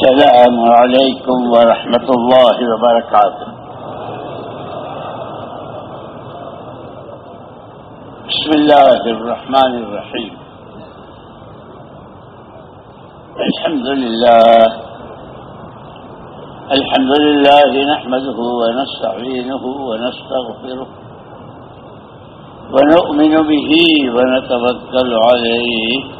السلام عليكم ورحمة الله وبركاته. بسم الله الرحمن الرحيم. الحمد لله. الحمد لله نحمده ونستعينه ونستغفره ونؤمن به ونتوكل عليه.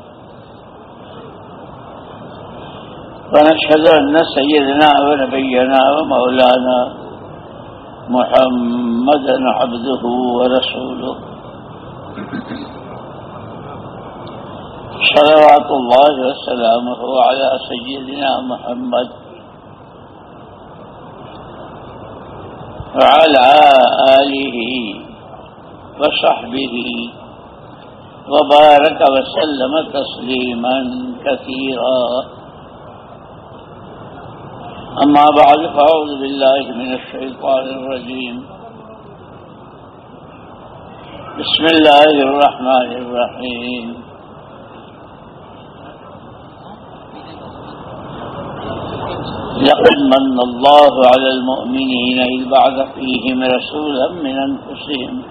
ونشهد أن سيدنا ونبينا ومولانا محمدا عبده ورسوله. صلوات الله وسلامه على سيدنا محمد وعلى آله وصحبه وبارك وسلم تسليما كثيرا. أما بعد فأعوذ بالله من الشيطان الرجيم. بسم الله الرحمن الرحيم. لقد من الله على المؤمنين إذ بعث فيهم رسولا من أنفسهم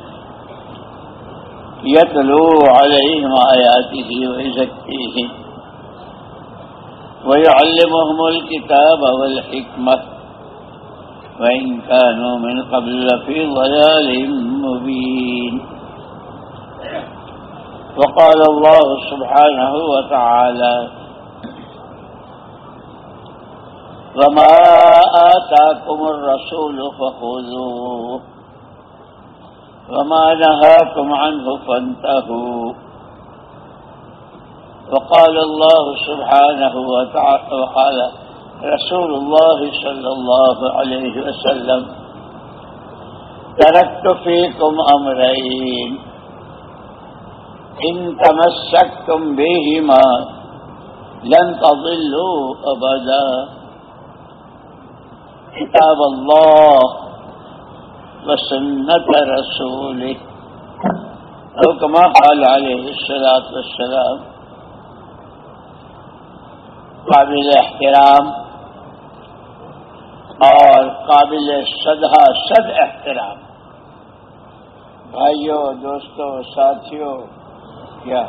يتلو عليهم آياته ويزكيهم. ويعلمهم الكتاب والحكمة. وإن كانوا من قبل في ضلال مبين. وقال الله سبحانه وتعالى وما آتاكم الرسول فخذوه. وما نهاكم عنه فانتهوا. وقال الله سبحانه وتعالى وقال رسول الله صلى الله عليه وسلم تركت فيكم أمرين إن تمسكتم بهما لن تضلوا أبدا. كتاب الله وسنة رسوله. أو كما قال عليه الصلاة والسلام قابل احترام اور قابل صدہ صد احترام۔ بھائیوں دوستوں ساتھیوں کیا؟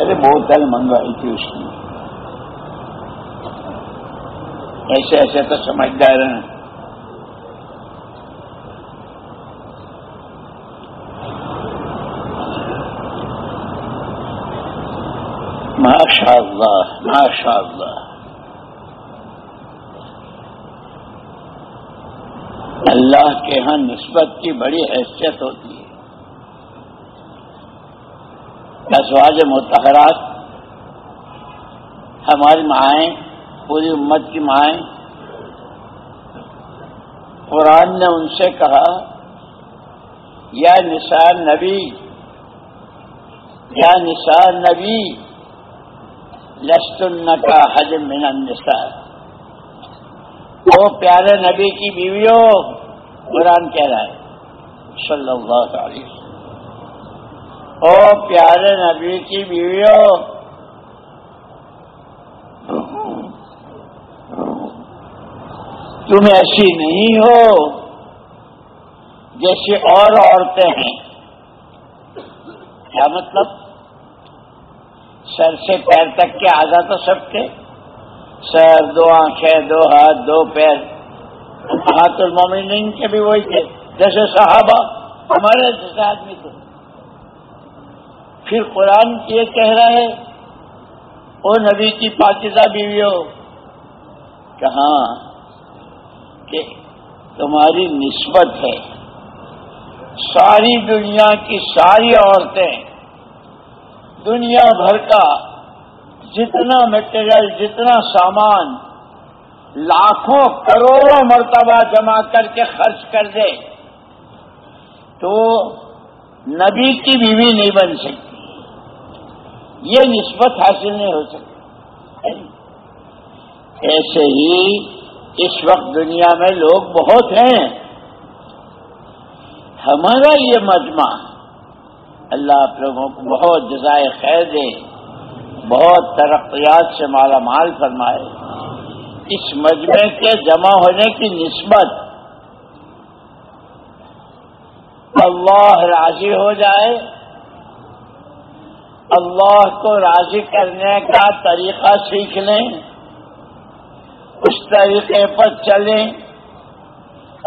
ارے بوتل منگوائی تھی اس نے۔ ایسے ایسے تو سمجھدار ہیں۔ ماشاء اللہ ماشاء اللہ اللہ کے ہاں نسبت کی بڑی حیثیت ہوتی ہے۔ ازواج متحرات ہماری مائیں، پوری امت کی مائیں۔ قرآن نے ان سے کہا، یا نثار نبی یا نثار نبی لستن کا حج من النساء۔ وہ پیارے نبی کی بیویوں، قرآن کہہ رہا ہے، صلی اللہ علیہ وسلم۔ او پیارے نبی کی بیویوں، تم ایسی نہیں ہو جیسی اور عورتیں ہیں۔ کیا مطلب؟ سر سے پیر تک کے آدھا تو سب کے سر، دو آنکھیں، دو ہاتھ، دو پیر۔ ہاتھ المومنین کے بھی وہی تھے۔ جیسے صحابہ، ہمارے جیسے آدمی تھے۔ پھر قرآن یہ کہہ رہا ہے وہ نبی کی پاکیزہ بیویوں، کہاں کہ تمہاری نسبت ہے۔ ساری دنیا کی ساری عورتیں دنیا بھر کا جتنا مٹیریل جتنا سامان لاکھوں کروڑوں مرتبہ جمع کر کے خرچ کر دے، تو نبی کی بیوی نہیں بن سکتی۔ یہ نسبت حاصل نہیں ہو سکتی۔ ایسے ہی اس وقت دنیا میں لوگ بہت ہیں۔ ہمارا یہ مجمع اللہ آپ لوگوں کو بہت جزائے خیر دے، بہت ترقیات سے مالا مال فرمائے۔ اس مجمع کے جمع ہونے کی نسبت اللہ راضی ہو جائے، اللہ کو راضی کرنے کا طریقہ سیکھ لیں، اس طریقے پر چلیں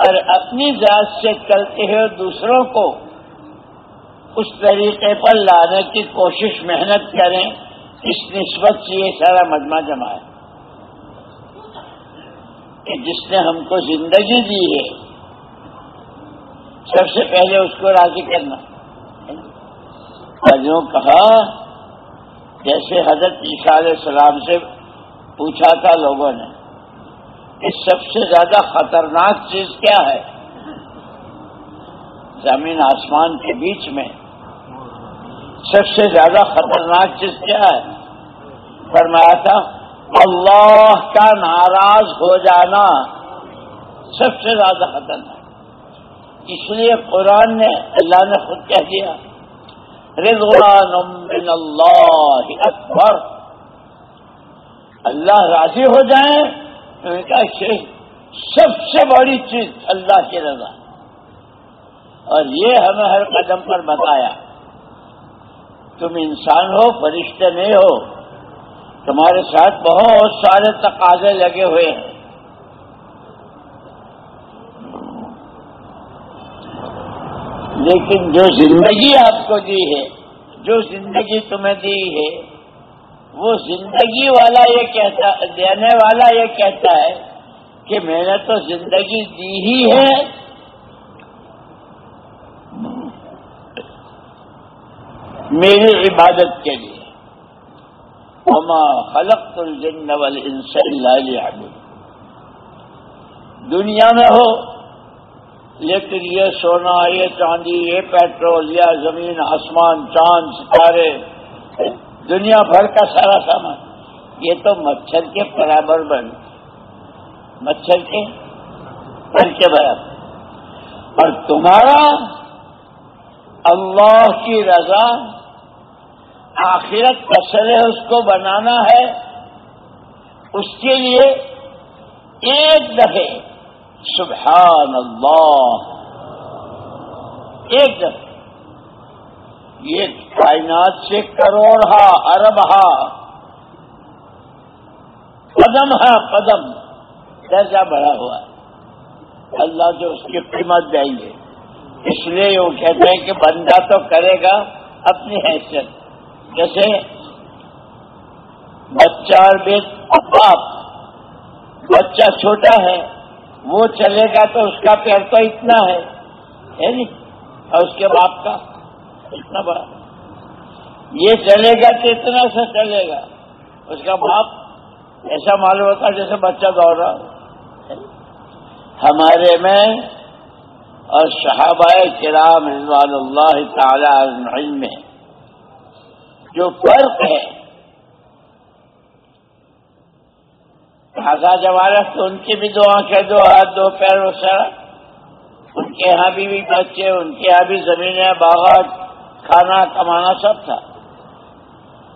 اور اپنی ذات سے چلتے ہوئے دوسروں کو اس طریقے پر لانے کی کوشش محنت کریں، اس نسبت سے یہ سارا مجمع جمع ہے۔ کہ جس نے ہم کو زندگی دی ہے، سب سے پہلے اس کو راضی کرنا۔ یوں کہا، جیسے حضرت عیسیٰ علیہ السلام سے پوچھا تھا لوگوں نے، کہ سب سے زیادہ خطرناک چیز کیا ہے؟ زمین آسمان کے بیچ میں۔ سب سے زیادہ خطرناک چیز کیا ہے؟ فرمایا تھا، اللہ کا ناراض ہو جانا سب سے زیادہ خطرناک۔ اس لیے قرآن نے اللہ نے خود کہہ دیا، رضوان من اللہ اکبر۔ اللہ راضی ہو جائیں تو کہ سب سے بڑی چیز اللہ کی رضا۔ اور یہ ہمیں ہر قدم پر بتایا۔ تم انسان ہو فرشتے نہیں ہو، تمہارے ساتھ بہت سارے تقاضے لگے ہوئے ہیں۔ لیکن جو زندگی آپ کو دی ہے، جو زندگی تمہیں دی ہے، وہ زندگی والا یہ کہتا، دینے والا یہ کہتا ہے کہ میں نے تو زندگی دی ہی ہے۔ میری عبادت کے لیے۔ وما خلق الجن والانس الا ليعبدون۔ دنیا میں ہو، لیکن یہ سونا، یہ چاندی، یہ پیٹرول یا زمین، آسمان، چاند، ستارے، دنیا بھر کا سارا سامان۔ یہ تو مچھر کے برابر بن، مچھر کے بھر کے برابر۔ اور تمہارا اللہ کی رضا آخرت اصل ہے، اس کو بنانا ہے۔ اس کے لیے ایک دفعے سبحان اللہ ایک دفعہ۔ یہ کائنات سے کروڑ ہا ارب ہا قدم ہے قدم۔ درجہ بڑا ہوا۔ اللہ جو اس کی قیمت دیں گے۔ اس لیے وہ کہتے ہیں کہ بندہ تو کرے گا اپنی حیثیت۔ جیسے بچہ اور بیٹ باپ، بچہ چھوٹا ہے، وہ چلے گا تو اس کا پیر تو اتنا ہے اور اس کے باپ کا اتنا بڑا۔ یہ چلے گا تو اتنا سا چلے گا۔ اس کا باپ ایسا معلوم ہوتا جیسے بچہ دوڑ رہا ہمارے میں اور صحابہ کرام رضوان اللہ تعالی میں جو فرق ہے۔ خاصا جوارت تو ان کی بھی دو آنکھیں دو ہاتھ دو پیر و سر۔ ان کے یہاں بھی, بھی بچے ان کے یہاں بھی زمینیں باغات کھانا کمانا سب تھا۔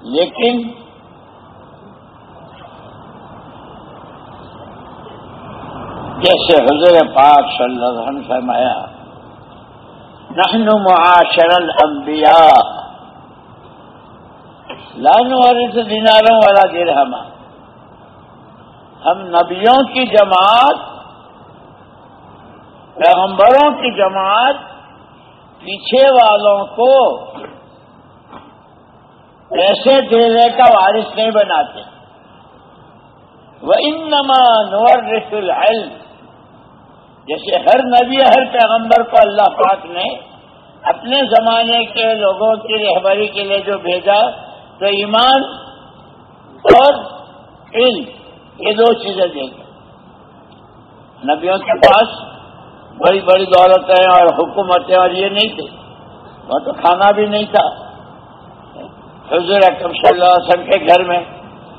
لیکن جیسے حضور پاک صلی اللہ علیہ وسلم فرمایا، نحن معاشر الانبیاء لان والے سے دیناروں والا درہم ہم نبیوں کی جماعت، پیغمبروں کی جماعت، پیچھے والوں کو پیسے دینے کا وارث نہیں بناتے۔ وہ ان نما نور رسول جیسے ہر نبی، ہر پیغمبر کو اللہ پاک نے اپنے زمانے کے لوگوں کی رہبری کے لیے جو بھیجا، تو ایمان اور علم، یہ دو چیزیں دے گا نبیوں کے پاس بڑی بڑی دولتیں اور حکومتیں اور یہ نہیں تھے۔ وہ تو کھانا بھی نہیں تھا۔ حضور اکرم صلی اللہ علیہ وسلم کے گھر میں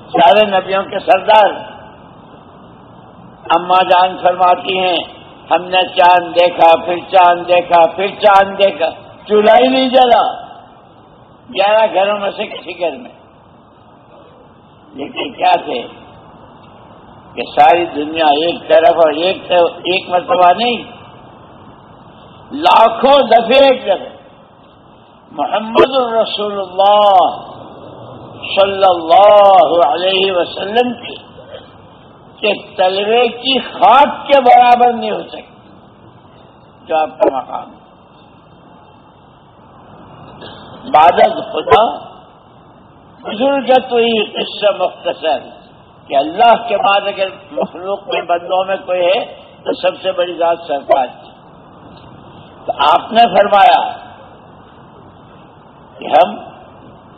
سارے نبیوں کے سردار اما جان فرماتی ہیں ہم نے چاند دیکھا، پھر چاند دیکھا، پھر چاند دیکھا۔ چولہا ہی نہیں جلا۔ گیارہ گھروں میں سے کسی گھر میں۔ لیکن کیا تھے؟ کہ ساری دنیا ایک طرف اور ایک ایک مرتبہ نہیں۔ لاکھوں دفعے ایک طرف محمد الرسول اللہ صلی اللہ علیہ وسلم کی۔ کہ تلوے کی خاک کے برابر نہیں ہو سکتی۔ جو آپ کا مقام بادت خدا بزرگ تو ہی قصہ مختصر کہ اللہ کے بعد اگر مخلوق میں بندوں میں کوئی ہے تو سب سے بڑی ذات سرکار کی تو آپ نے فرمایا کہ ہم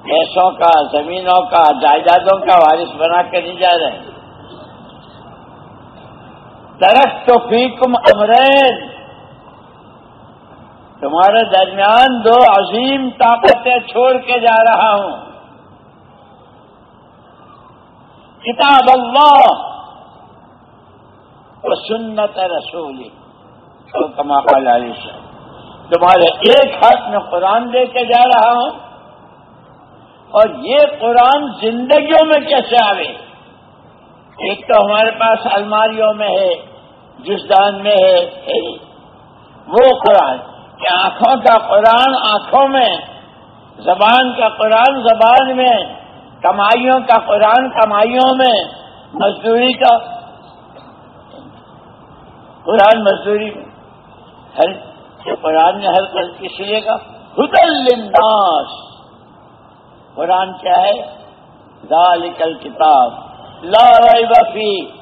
پیسوں کا، زمینوں کا، جائیدادوں کا وارث بنا کے نہیں جا رہے۔ ہیں درخت تو فیکم امرین. تمہارے درمیان دو عظیم طاقتیں چھوڑ کے جا رہا ہوں. کتاب اللہ و سنت رسولی تو کما علی سے تمہارے ایک ہاتھ میں قرآن دے کے جا رہا ہوں. اور یہ قرآن زندگیوں میں کیسے آئے ایک تو ہمارے پاس الماریوں میں ہے. جسدان میں ہے جی۔ وہ قرآن، کہ آنکھوں کا قرآن آنکھوں میں، زبان کا قرآن زبان میں، کمائیوں کا قرآن کمائیوں میں، مزدوری کا۔ قرآن مزدوری میں۔ ہر قرآن نے ہر کل کس لیے کا؟ حدل للناس۔ قرآن کیا ہے؟ ذالک الکتاب۔ لا ریب فی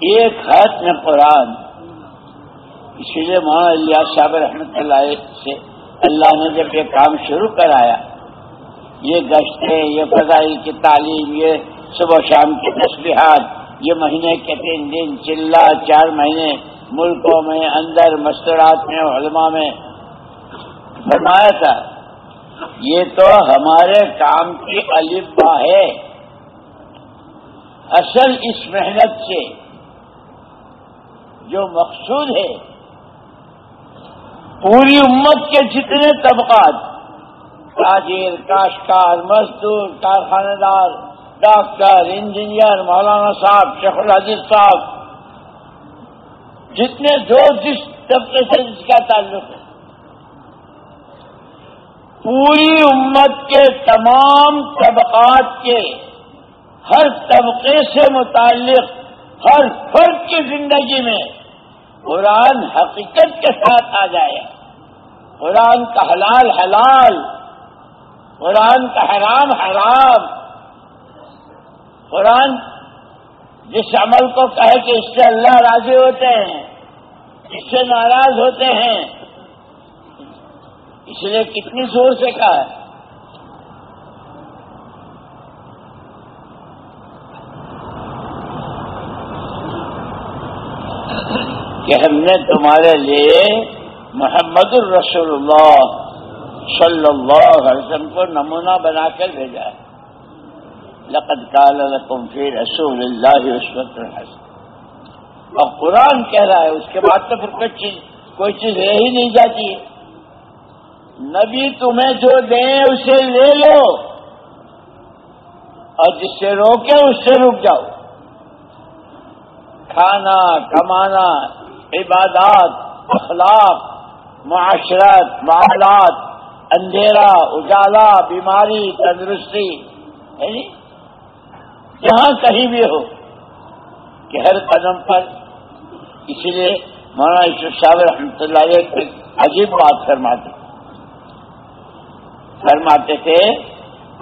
ایک ہاتھ میں قرآن، اسی لیے مولانا الیاس صاحب رحمت اللہ سے اللہ نے جب یہ کام شروع کرایا، یہ گشتیں، یہ فضائی کی تعلیم، یہ صبح شام کی تسبیحات، یہ مہینے کے تین دن، چلا چار مہینے ملکوں میں، اندر مسترات میں، علماء میں۔ فرمایا تھا، یہ تو ہمارے کام کی البا ہے۔ اصل اس محنت سے جو مقصود ہے، پوری امت کے جتنے طبقات، تاجر، کاشتکار، مزدور، کارخانہ دار، ڈاکٹر، انجینئر، مولانا صاحب، شیخ الحدیث صاحب، جتنے جو جس طبقے سے جس کا تعلق ہے، پوری امت کے تمام طبقات کے ہر طبقے سے متعلق، ہر فرد کی زندگی میں قرآن حقیقت کے ساتھ آ جائے۔ قرآن کا حلال حلال، قرآن کا حرام حرام۔ قرآن جس عمل کو کہے کہ اس سے اللہ راضی ہوتے ہیں، اس سے ناراض ہوتے ہیں۔ اس لیے کتنی زور سے کہا ہے؟ کہ ہم نے تمہارے لیے محمد الرسول اللہ صلی اللہ علیہ وسلم کو نمونہ بنا کر بھیجا ہے۔ لقد قال لكم في رسول اللہ عصمت الحسن اور قرآن کہہ رہا ہے، اس کے بعد تو پھر کوئی چیز کوئی چیز رہ ہی نہیں جاتی۔ نبی تمہیں جو دیں اسے لے لو۔ اور جس سے روکے اس سے رک جاؤ۔ کھانا، کمانا عبادات، اخلاق، معاشرت، معاملات، اندھیرا، اجالا، بیماری، تندرستی ہے جی جہاں کہیں بھی ہو، کہ ہر قدم پر۔ اسی لیے مولانا یوسف صاحب رحمۃ اللہ علیہ ایک عجیب بات فرماتے فرماتے تھے،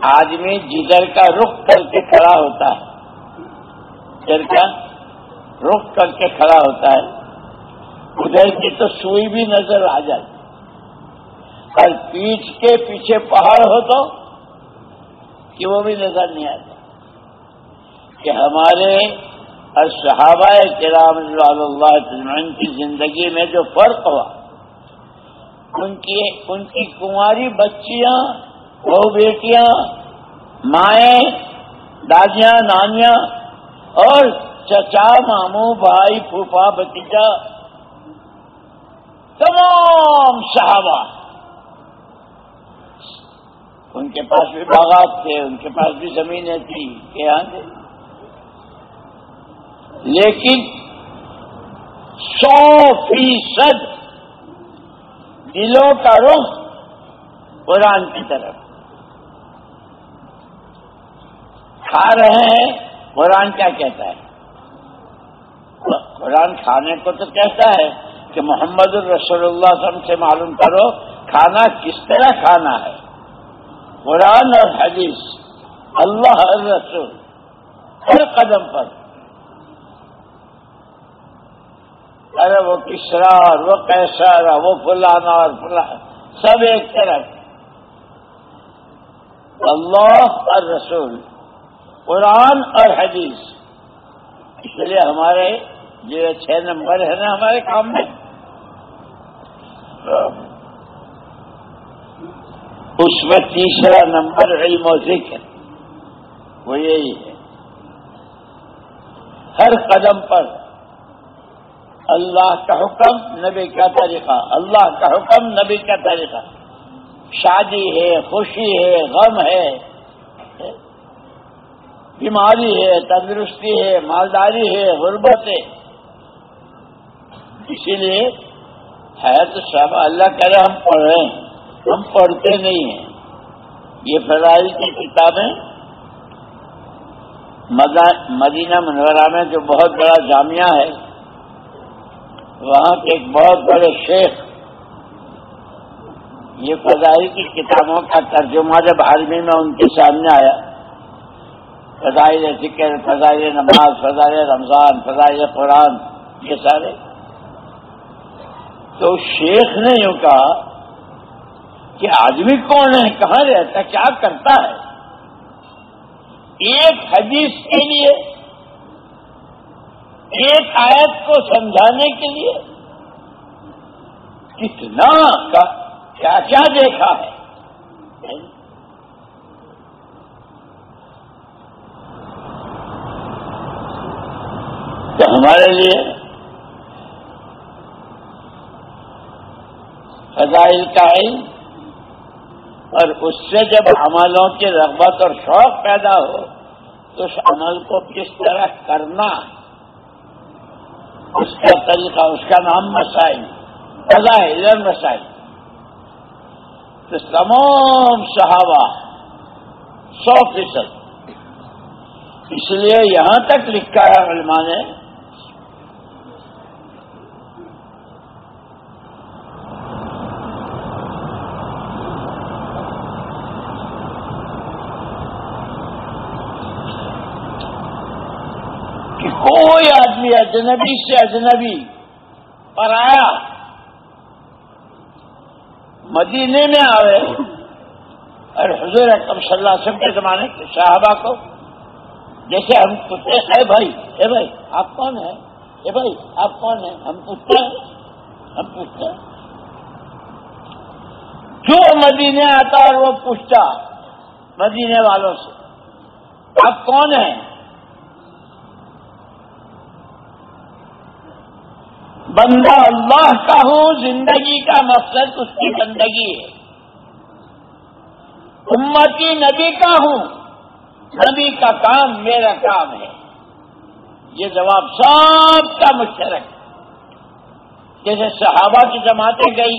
آدمی جدھر کا رخ کر کے کھڑا ہوتا ہے۔ جدھر کا رخ کر کے کھڑا ہوتا ہے۔ ادھر کی تو سوئی بھی نظر آ جاتی۔ اور پیچھ کے پیچھے پہاڑ ہو تو کہ وہ بھی نظر نہیں آتا۔ کہ ہمارے صحابہ کرام اللہ تجمین کی زندگی میں جو فرق ہوا، ان کی ان کی کنواری بچیاں بہو بیٹیاں، مائیں، دادیاں، نانیاں اور چچا، ماموں، بھائی، پھوپھا بتیجا تمام صحابہ۔ ان کے پاس بھی باغات تھے، ان کے پاس بھی زمینیں تھیں۔ کہ یہاں تھے۔ لیکن سو فیصد دلوں کا رخ قرآن کی طرف۔ کھا رہے ہیں، قرآن کیا کہتا ہے؟ قرآن کھانے کو تو کہتا ہے۔ کہ محمد الرسول اللہ وسلم سے معلوم کرو کھانا کس طرح کھانا ہے۔ قرآن اور حدیث۔ اللہ الرسول ہر قدم پر۔ ارے وہ کسرا اور وہ کیسر اور وہ فلانا اور فلانا۔ سب ایک طرف اللہ اور رسول۔ قرآن اور حدیث۔ اس لیے ہمارے جو چھ نمبر ہے نا ہمارے کام میں۔ اس میں تیسرا نمبر علم و ذکر وہ یہی ہے۔ ہر قدم پر اللہ کا حکم، نبی کا طریقہ۔ اللہ کا حکم، نبی کا طریقہ۔ شادی ہے، خوشی ہے، غم ہے، بیماری ہے، تندرستی ہے، مالداری ہے، غربت ہے۔ اسی لیے ہے تو سب اللہ کرے ہم پڑھ رہے ہیں۔ ہم پڑھتے نہیں ہیں۔ یہ فضائل کی کتابیں مدینہ منورہ میں جو بہت بڑا جامعہ ہے، وہاں کے ایک بہت بڑے شیخ یہ فضائی کی کتابوں کا ترجمہ جب عالمی میں ان کے سامنے آیا، فضائل ذکر، فضائل نماز، فضائل رمضان، فضائل قرآن، یہ سارے تو شیخ نے یوں کہا کہ آدمی کون ہے؟ کہاں رہتا کیا کرتا ہے؟ ایک حدیث کے لیے، ایک آیت کو سمجھانے کے لیے کتنا کیا کیا دیکھا ہے؟ تو ہمارے لیے فضائل کا علم اور اس سے جب عملوں کی رغبت اور شوق پیدا ہو، تو اس عمل کو کس طرح کرنا؟ اس کا طریقہ، اس کا نام مسائل، فضائل مسائل۔ تو تمام صحابہ سو فیصد۔ اس لیے یہاں تک لکھا ہے علماء نے کوئی آدمی اجنبی سے اجنبی پر آیا مدینے میں آئے اور حضور اکم صلی اللہ علیہ وسلم کے زمانے کے صحابہ کو جیسے ہم پوچھتے اے بھائی اے بھائی، آپ کون ہیں؟ اے بھائی، آپ کون ہیں؟ ہم پوچھتے ہیں۔ ہم پوچھتے ہیں۔ جو مدینے آتا اور وہ پوچھتا مدینے والوں سے، آپ کون ہیں؟ بندہ اللہ کا ہوں زندگی کا مقصد اس کی بندگی ہے۔ امتی نبی کا ہوں، نبی کا کام میرا کام ہے۔ یہ جواب سب کا مشترک جیسے صحابہ کی جماعتیں گئی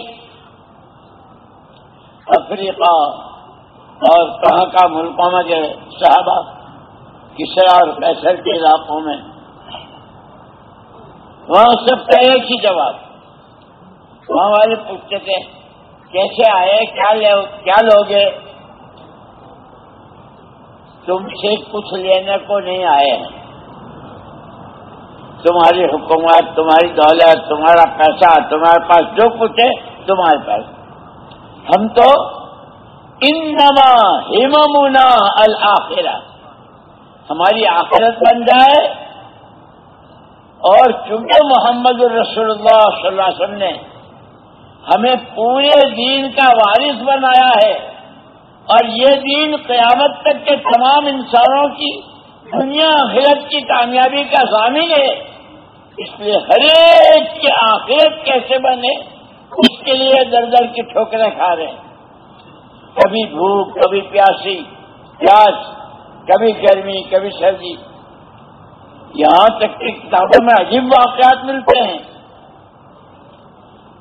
افریقہ اور کہاں کا ملکوں میں گئے صحابہ کسرا اور کیسر کے علاقوں میں۔ وہاں سب کا ایک ہی جواب۔ وہاں والے پوچھتے تھے، کیسے آئے؟ کیا لے، کیا لوگے؟ تم سے کچھ لینے کو نہیں آئے ہیں۔ تمہاری حکومت، تمہاری دولت، تمہارا پیسہ، تمہارے پاس جو کچھ ہے، تمہارے پاس۔ ہم تو ان نما ہممنا الآخرہ۔ ہماری آخرت بن جائے اور چونکہ محمد الرسول اللہ صلی اللہ علیہ وسلم نے ہمیں پورے دین کا وارث بنایا ہے اور یہ دین قیامت تک کے تمام انسانوں کی دنیا آخرت کی کامیابی کا ضامن ہے، اس لیے ہر ایک کے آخرت کیسے بنے، اس کے لیے در در کی ٹھوکریں کھا رہے ہیں۔ کبھی بھوک کبھی پیاسی، پیاس، کبھی گرمی، کبھی سردی۔ یہاں تک کہ کتابوں میں عجیب واقعات ملتے ہیں۔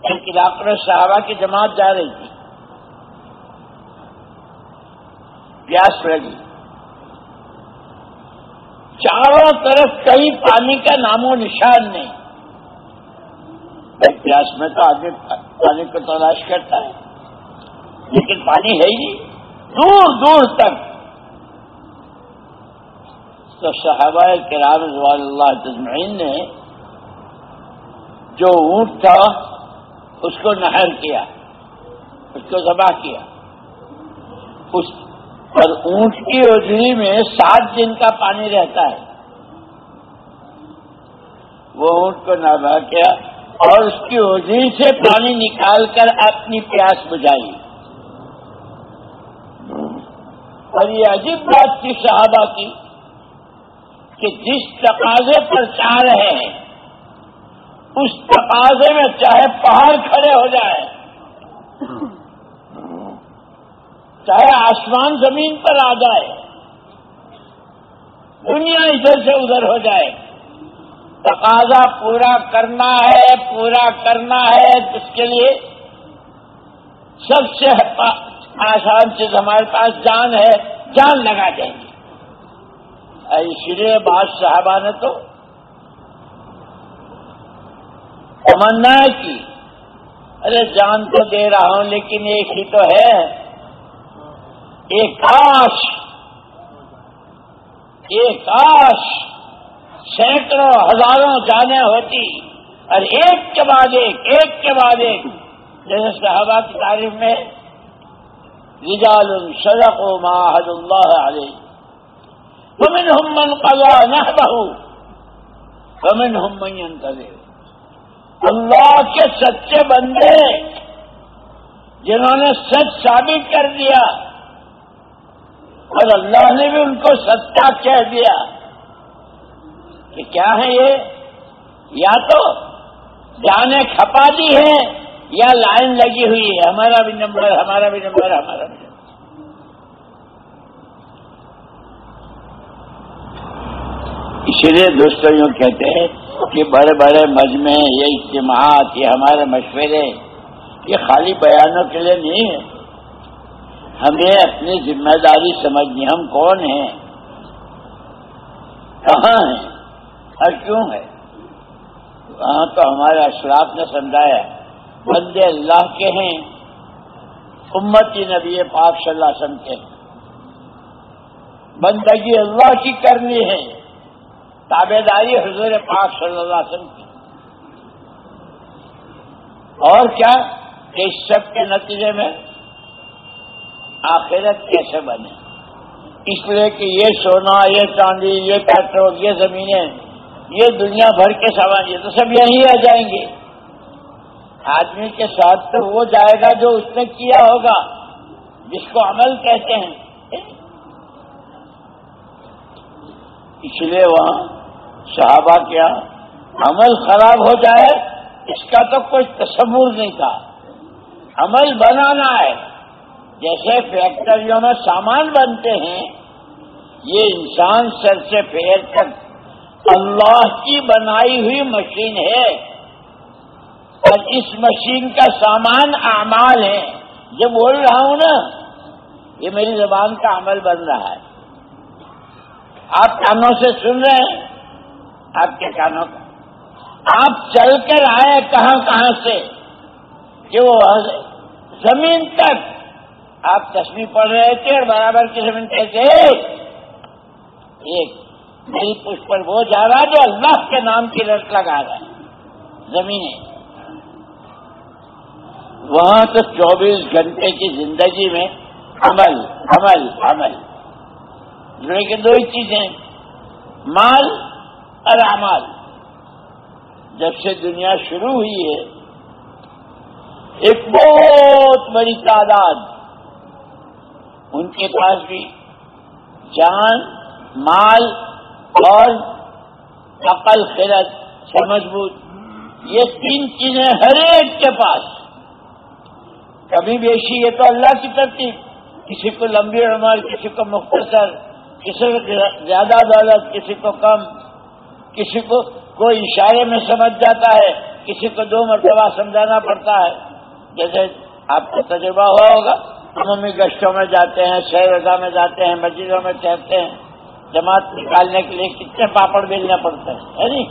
ایک علاقے میں صحابہ کی جماعت جا رہی تھی۔ پیاس لگی چاروں طرف کئی پانی کا نام و نشان نہیں۔ پیاس میں تو آدمی پانی کو تلاش کرتا ہے، لیکن پانی ہے ہی دور دور تک تو صحابہ کرام رضوان اللہ تجمعین نے جو اونٹ تھا، اس کو نہر کیا، اس کو ذبح کیا۔ اس اور اونٹ کی اجڑی میں سات دن کا پانی رہتا ہے۔ وہ اونٹ کو نہ کیا اور اس کی اجڑی سے پانی نکال کر اپنی پیاس بجائی اور یہ عجیب بات تھی صحابہ کی۔ کہ جس تقاضے پر چاہ رہے ہیں، اس تقاضے میں چاہے پہاڑ کھڑے ہو جائے چاہے آسمان زمین پر آ جائے، دنیا ادھر سے ادھر ہو جائے۔ تقاضا پورا کرنا ہے، پورا کرنا ہے جس کے لیے سب سے آسان چیز ہمارے پاس جان ہے، جان لگا دیں گے۔ اس لیے باد صاحبہ نے تو تمنا کی۔ ارے جان تو دے رہا ہوں، لیکن ایک ہی تو ہے۔ ایک کاش۔ ایک کاش۔ سینکڑوں، ہزاروں جانے ہوتی۔ اور ایک کے بعد ایک ایک کے بعد ایک۔ جیسے صحابہ کی تعریف میں، رجال صدق و ماحد اللہ علیہ ومن ہم من قضا نہ بہو ومن ہم من کرے اللہ کے سچے بندے جنہوں نے سچ ثابت کر دیا اور اللہ نے بھی ان کو سچا کہہ دیا۔ کہ کیا ہے یہ؟ یا تو جانے کھپا دی ہے یا لائن لگی ہوئی ہے۔ ہمارا بھی نمبر، ہمارا بھی نمبر، ہمارا بھی اسی لیے دوستوں یوں کہتے ہیں کہ بڑے بڑے مجمع، یہ اجتماعات، یہ ہمارے مشورے، یہ خالی بیانوں کے لیے نہیں ہے۔ ہمیں اپنی ذمہ داری سمجھنی، ہم کون ہیں؟ کہاں ہیں؟ اور کیوں ہے وہاں تو ہمارے اشراف نے سمجھایا، بندے اللہ کے ہیں، امتی نبی پاک صلی اللہ علیہ وسلم کے۔ بندگی اللہ کی کرنی ہے۔ تابے داری حضور پاک صلی اللہ علیہ وسلم کی۔ اور کیا کہ اس سب کے نتیجے میں آخرت کیسے بنے؟ اس لیے کہ یہ سونا، یہ چاندی، یہ پیٹرول، یہ زمینیں، یہ دنیا بھر کے سامان، یہ تو سب یہیں آ جائیں گے۔ آدمی کے ساتھ تو وہ جائے گا جو اس نے کیا ہوگا، جس کو عمل کہتے ہیں۔ اس لیے وہاں صحابہ کیا عمل خراب ہو جائے، اس کا تو کوئی تصور نہیں تھا۔ عمل بنانا ہے۔ جیسے فیکٹریوں میں سامان بنتے ہیں، یہ انسان سر سے پیر تک اللہ کی بنائی ہوئی مشین ہے۔ اور اس مشین کا سامان اعمال ہے۔ جو بول رہا ہوں نا، یہ میری زبان کا عمل بن رہا ہے۔ آپ کانوں سے سن رہے ہیں؟ آپ کے کانوں کا آپ چل کر آئے کہاں کہاں سے؟ کہ وہ زمین تک۔ آپ تصویر پڑھ رہے تھے اور برابر کی زمین کہتے ایک میری پش پر وہ جا رہا جو اللہ کے نام کی رٹ لگا رہا ہے۔ زمینیں۔ وہاں تو چوبیس گھنٹے کی زندگی میں عمل عمل عمل۔ کہ دو ہی چیزیں۔ مال اور جب سے دنیا شروع ہوئی ہے، ایک بہت بڑی تعداد ان کے پاس بھی جان، مال اور عقل، خرد، سے مضبوط۔ یہ تین چیزیں ہر ایک کے پاس۔ کبھی بیشی یہ تو اللہ کی ترتیب۔ کسی کو لمبی عمر، کسی کو مختصر، کسی کو زیادہ دولت کسی کو کم۔ کسی کو کوئی اشارے میں سمجھ جاتا ہے، کسی کو دو مرتبہ سمجھانا پڑتا ہے۔ جیسے آپ کو تجربہ ہوا ہوگا ہم امی گشتوں میں جاتے ہیں شہر رضا میں جاتے ہیں، مسجدوں میں ٹھہرتے ہیں۔ جماعت نکالنے کے لیے کتنے پاپڑ بھیجنا پڑتا ہے نہیں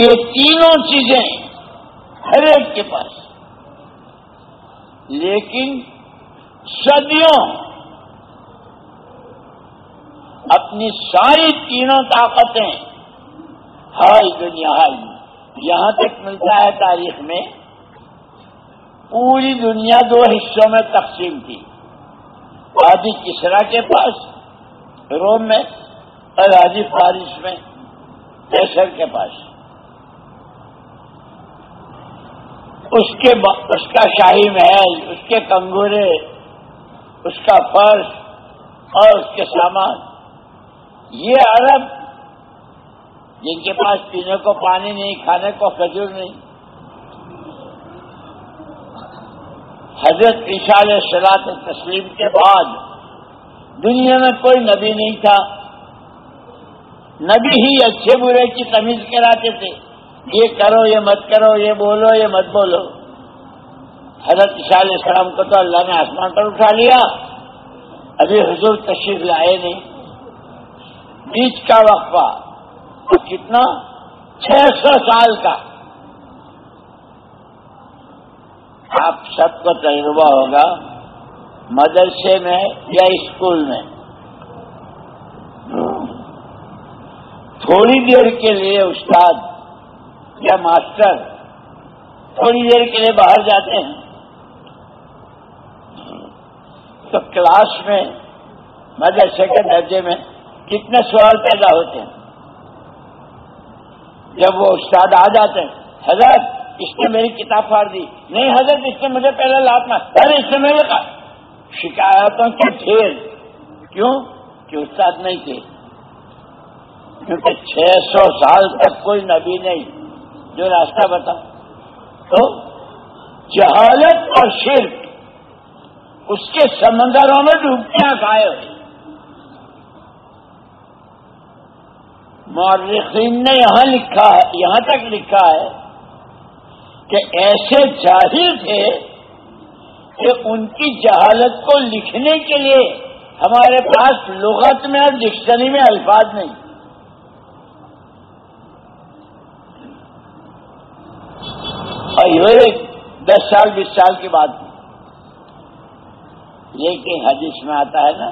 یہ تینوں چیزیں ہر ایک کے پاس۔ لیکن صدیوں اپنی ساری تینوں طاقتیں۔ ہائی دنیا ہائی یہاں تک ملتا ہے تاریخ میں پوری دنیا دو حصوں میں تقسیم تھی آدھی کسرا کے پاس، روم میں، اور آدھی فارش میں، کیسر کے پاس۔ اس کے اس کا شاہی محل، اس کے کنگورے، اس کا فرش، اور اس کے سامان۔ یہ عرب جن کے پاس پینے کو پانی نہیں، کھانے کو کھجور نہیں۔ حضرت اشال سلاط تسلیم کے بعد دنیا میں کوئی نبی نہیں تھا۔ نبی ہی اچھے برے کی تمیز کراتے تھے۔ یہ کرو، یہ مت کرو، یہ بولو، یہ مت بولو۔ حضرت علیہ السلام کو تو اللہ نے آسمان پر اٹھا لیا۔ ابھی حضور تشریف لائے نہیں۔ بیچ کا وقفہ کتنا؟ چھ سو سال کا۔ آپ سب کو تجربہ ہوگا، مدرسے میں یا اسکول میں۔ تھوڑی دیر کے لیے استاد یا ماسٹر تھوڑی دیر کے لیے باہر جاتے ہیں۔ تو کلاس میں، مدرسے کے درجے میں کتنے سوال پیدا ہوتے ہیں۔ جب وہ استاد آ جاتے ہیں، حضرت، اس نے میری کتاب پھاڑ دی۔ نہیں حضرت، اس نے مجھے پہلے لاتنا ارے، اس نے میرے شکایتوں کے ڈھیر کیوں؟ کہ استاد نہیں تھے۔ کیونکہ چھ سو سال تک کوئی نبی نہیں۔ جو راستہ بتا۔ تو جہالت اور شرک، اس کے سمندروں میں ڈوبتیاں گائے ہوئی مورخین نے یہاں لکھا ہے، یہاں تک لکھا ہے کہ ایسے جاہل تھے کہ ان کی جہالت کو لکھنے کے لیے ہمارے پاس لغت میں اور ڈکشنری میں الفاظ نہیں۔ اور یہ دس سال، بیس سال کی بات لیکن حدیث میں آتا ہے نا،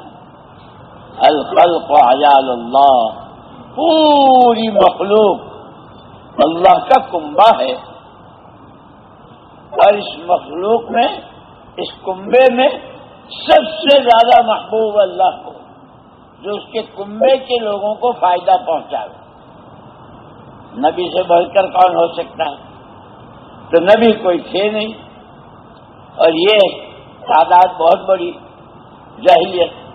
الخلق حجال اللہ۔ پوری مخلوق اللہ کا کنبا ہے۔ اور اس مخلوق میں، اس کنبے میں سب سے زیادہ محبوب اللہ کو، جو اس کے کنبے کے لوگوں کو فائدہ پہنچا۔ نبی سے بڑھ کر کون ہو سکتا ہے؟ تو نبی کوئی تھے نہیں۔ اور یہ تعداد بہت بڑی، جاہلیت۔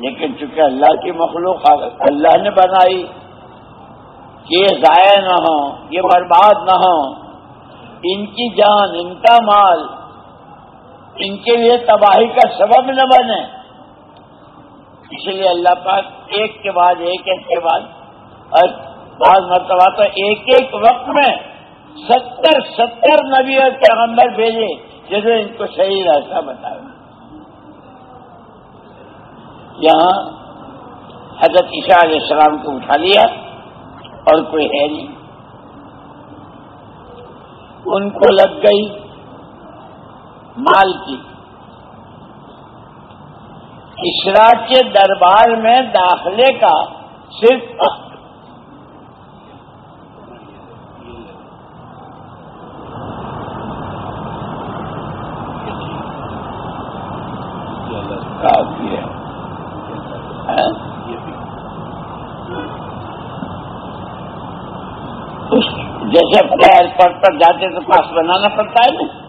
لیکن چونکہ اللہ کی مخلوق اللہ نے بنائی کہ یہ ضائع نہ ہو یہ برباد نہ ہو ان کی جان، ان کا مال، ان کے لیے تباہی کا سبب نہ بنے۔ اس لیے اللہ پاک ایک کے بعد ایک ایک کے بعد، اور بعض مرتبہ تو ایک ایک وقت میں ستر ستر نبی اور پیغمبر بھیجے جیسے ان کو صحیح راستہ بتایا۔ یہاں حضرت عیشا علیہ السلام کو اٹھا لیا اور کوئی ہے نہیں۔ ان کو لگ گئی مال کی۔ اسرا کے دربار میں داخلے کا صرف کافی ہے۔ جیسے ایئرپورٹ پر جاتے تو پاس بنانا پڑتا ہے نا۔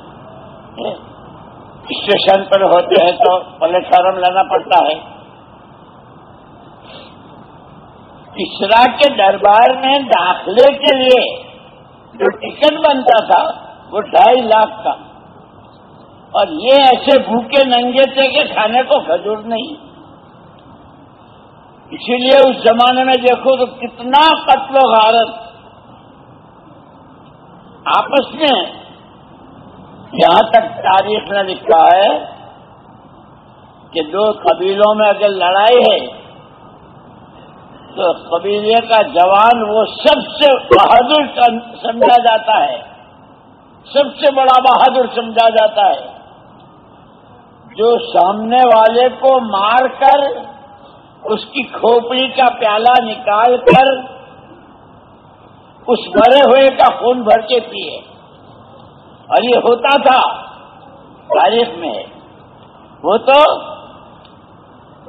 اسٹیشن پر ہوتے ہیں تو پلیٹ فارم لینا پڑتا ہے۔ اسرا کے دربار میں داخلے کے لیے جو ٹکٹ بنتا تھا وہ ڈھائی لاکھ کا۔ اور یہ ایسے بھوکے ننگے تھے کہ کھانے کو کھجور نہیں۔ اسی لیے اس زمانے میں دیکھو تو کتنا قتل و غارت۔ آپس میں یہاں تک تاریخ نے لکھا ہے کہ دو قبیلوں میں اگر لڑائی ہے تو قبیلے کا جوان وہ سب سے بہادر سمجھا جاتا ہے۔ سب سے بڑا بہادر سمجھا جاتا ہے۔ جو سامنے والے کو مار کر اس کی کھوپڑی کا پیالہ نکال کر اس مرے ہوئے کا خون بھر کے پیے۔ اور یہ ہوتا تھا تاریخ میں۔ وہ تو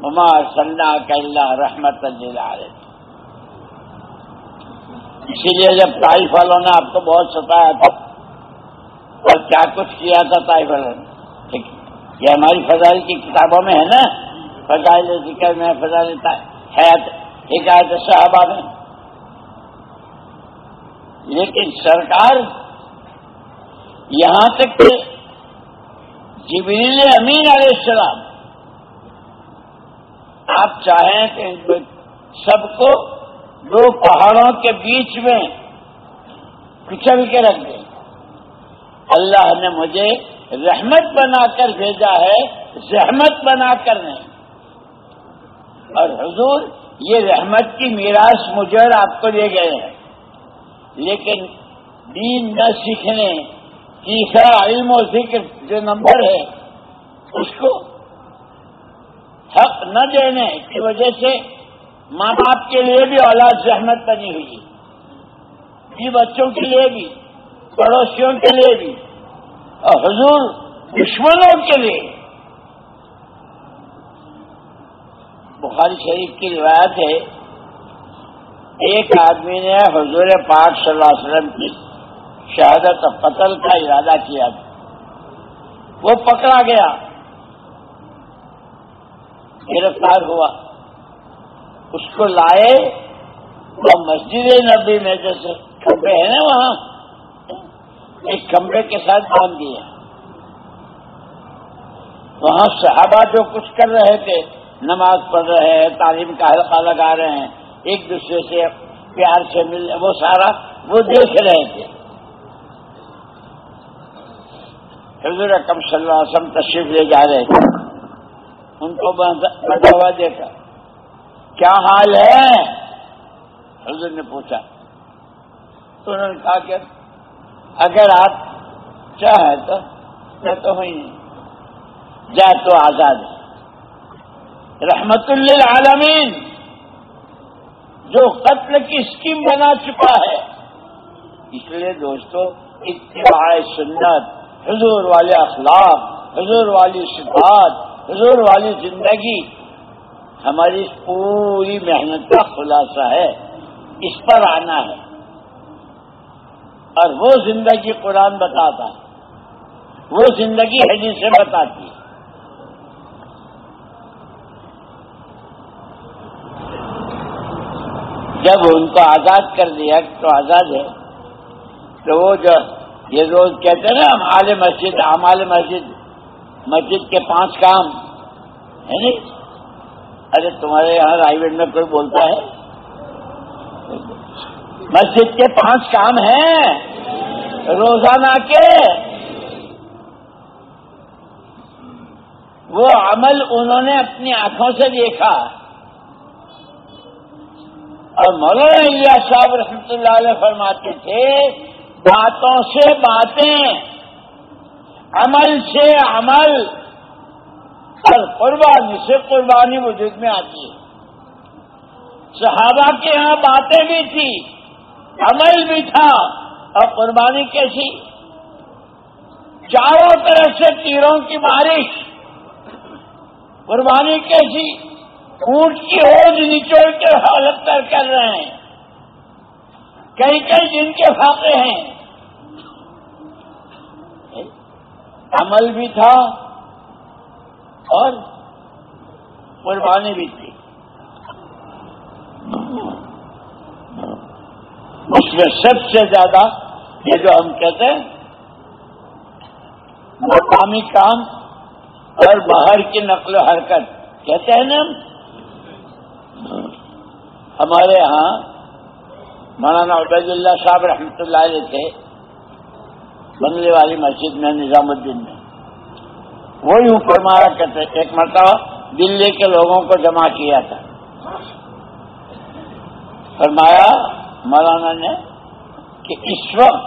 عمار صلاح کا اللہ رحمت اللہ علیہ اسی لیے جب طائف والوں نے آپ کو بہت ستایا تھا، اور کیا کچھ کیا تھا طائف والوں نے؟ یہ ہماری فضائل کی کتابوں میں ہے نا۔ فضائل ذکر میں فضائل حیات، حکایت صحابہ میں لیکن سرکار یہاں تک کہ جبریل امین علیہ السلام، آپ چاہیں کہ سب کو دو پہاڑوں کے بیچ میں کچل کے رکھ دیں۔ اللہ نے مجھے رحمت بنا کر بھیجا ہے، زحمت بنا کر نہیں۔ اور حضور یہ رحمت کی میراث مجھے اور آپ کو دے گئے ہیں۔ لیکن دین نہ سیکھنے، تیسرا علم و ذکر جو نمبر ہے، اس کو حق نہ دینے کی وجہ سے ماں باپ کے لیے بھی اولاد زحمت بنی ہوئی۔ یہ بچوں کے لیے بھی، پڑوسیوں کے لیے بھی، اور حضور دشمنوں کے لیے۔ بخاری شریف کی روایت ہے، ایک آدمی نے حضور پاک صلی اللہ علیہ وسلم کی شہادت قتل کا ارادہ کیا۔ تھا وہ پکڑا گیا۔ گرفتار ہوا۔ اس کو لائے وہ مسجد نبی میں جیسے کھمبے ہیں نا وہاں، ایک کھمبے کے ساتھ باندھ دیا۔ وہاں صحابہ جو کچھ کر رہے تھے نماز پڑھ رہے ہیں، تعلیم کا حلقہ لگا رہے ہیں، ایک دوسرے سے پیار سے مل، وہ سارا، وہ دیکھ رہے تھے حضور اکم صلی اللہ علیہ وسلم تشریف لے جا رہے تھے ان کو بڑھا ہوا دیکھا کیا حال ہے؟ حضور نے پوچھا۔ تو انہوں نے کہا کہ اگر آپ چاہیں تو میں تو ہوئی نہیں جائے تو آزاد۔ ہے رحمت للعالمین، جو قتل کی اسکیم بنا چکا ہے۔ اس لیے دوستو، اتباع سنت، حضور والے اخلاق، حضور والی صفات، حضور والی زندگی، ہماری پوری محنت کا خلاصہ ہے، اس پر آنا ہے۔ اور وہ زندگی قرآن بتاتا وہ زندگی حدیث سے بتاتی جب ان کو آزاد کر دیا، تو آزاد ہے۔ تو وہ جو یہ روز کہتے ہیں نا، ہم مسجد امال مسجد۔ مسجد کے پانچ کام ہے نہیں ارے، تمہارے یہاں رائے میں کوئی بولتا ہے؟ مسجد کے پانچ کام ہیں۔ روزانہ کے۔ وہ عمل انہوں نے اپنی آنکھوں سے دیکھا۔ اور مولانا اللہ صاحب رحمۃ اللہ علیہ فرماتے تھے، باتوں سے باتیں، عمل سے عمل، اور قربانی سے قربانی وجود میں آتی۔ ہے صحابہ کے یہاں باتیں بھی تھی، عمل بھی تھا، اور قربانی کیسی؟ چاروں طرف سے تیروں کی بارش۔ قربانی کیسی؟ اونٹ کی ہوج نچوڑ کے حالت کر کر رہے ہیں۔ کئی کئی جن کے فاقے ہیں۔ عمل بھی تھا اور قربانی بھی تھی۔ اس میں سب سے زیادہ یہ جو ہم کہتے ہیں، مقامی کام اور باہر کی نقل و حرکت۔ کہتے ہیں نا ہمارے یہاں مولانا عبید اللہ صاحب رحمۃ اللہ علیہ تھے، بنگلے والی مسجد میں، نظام الدین میں۔ وہ یوں فرمایا کرتے، ایک مرتبہ دلی کے لوگوں کو جمع کیا تھا۔ فرمایا مولانا نے کہ اس وقت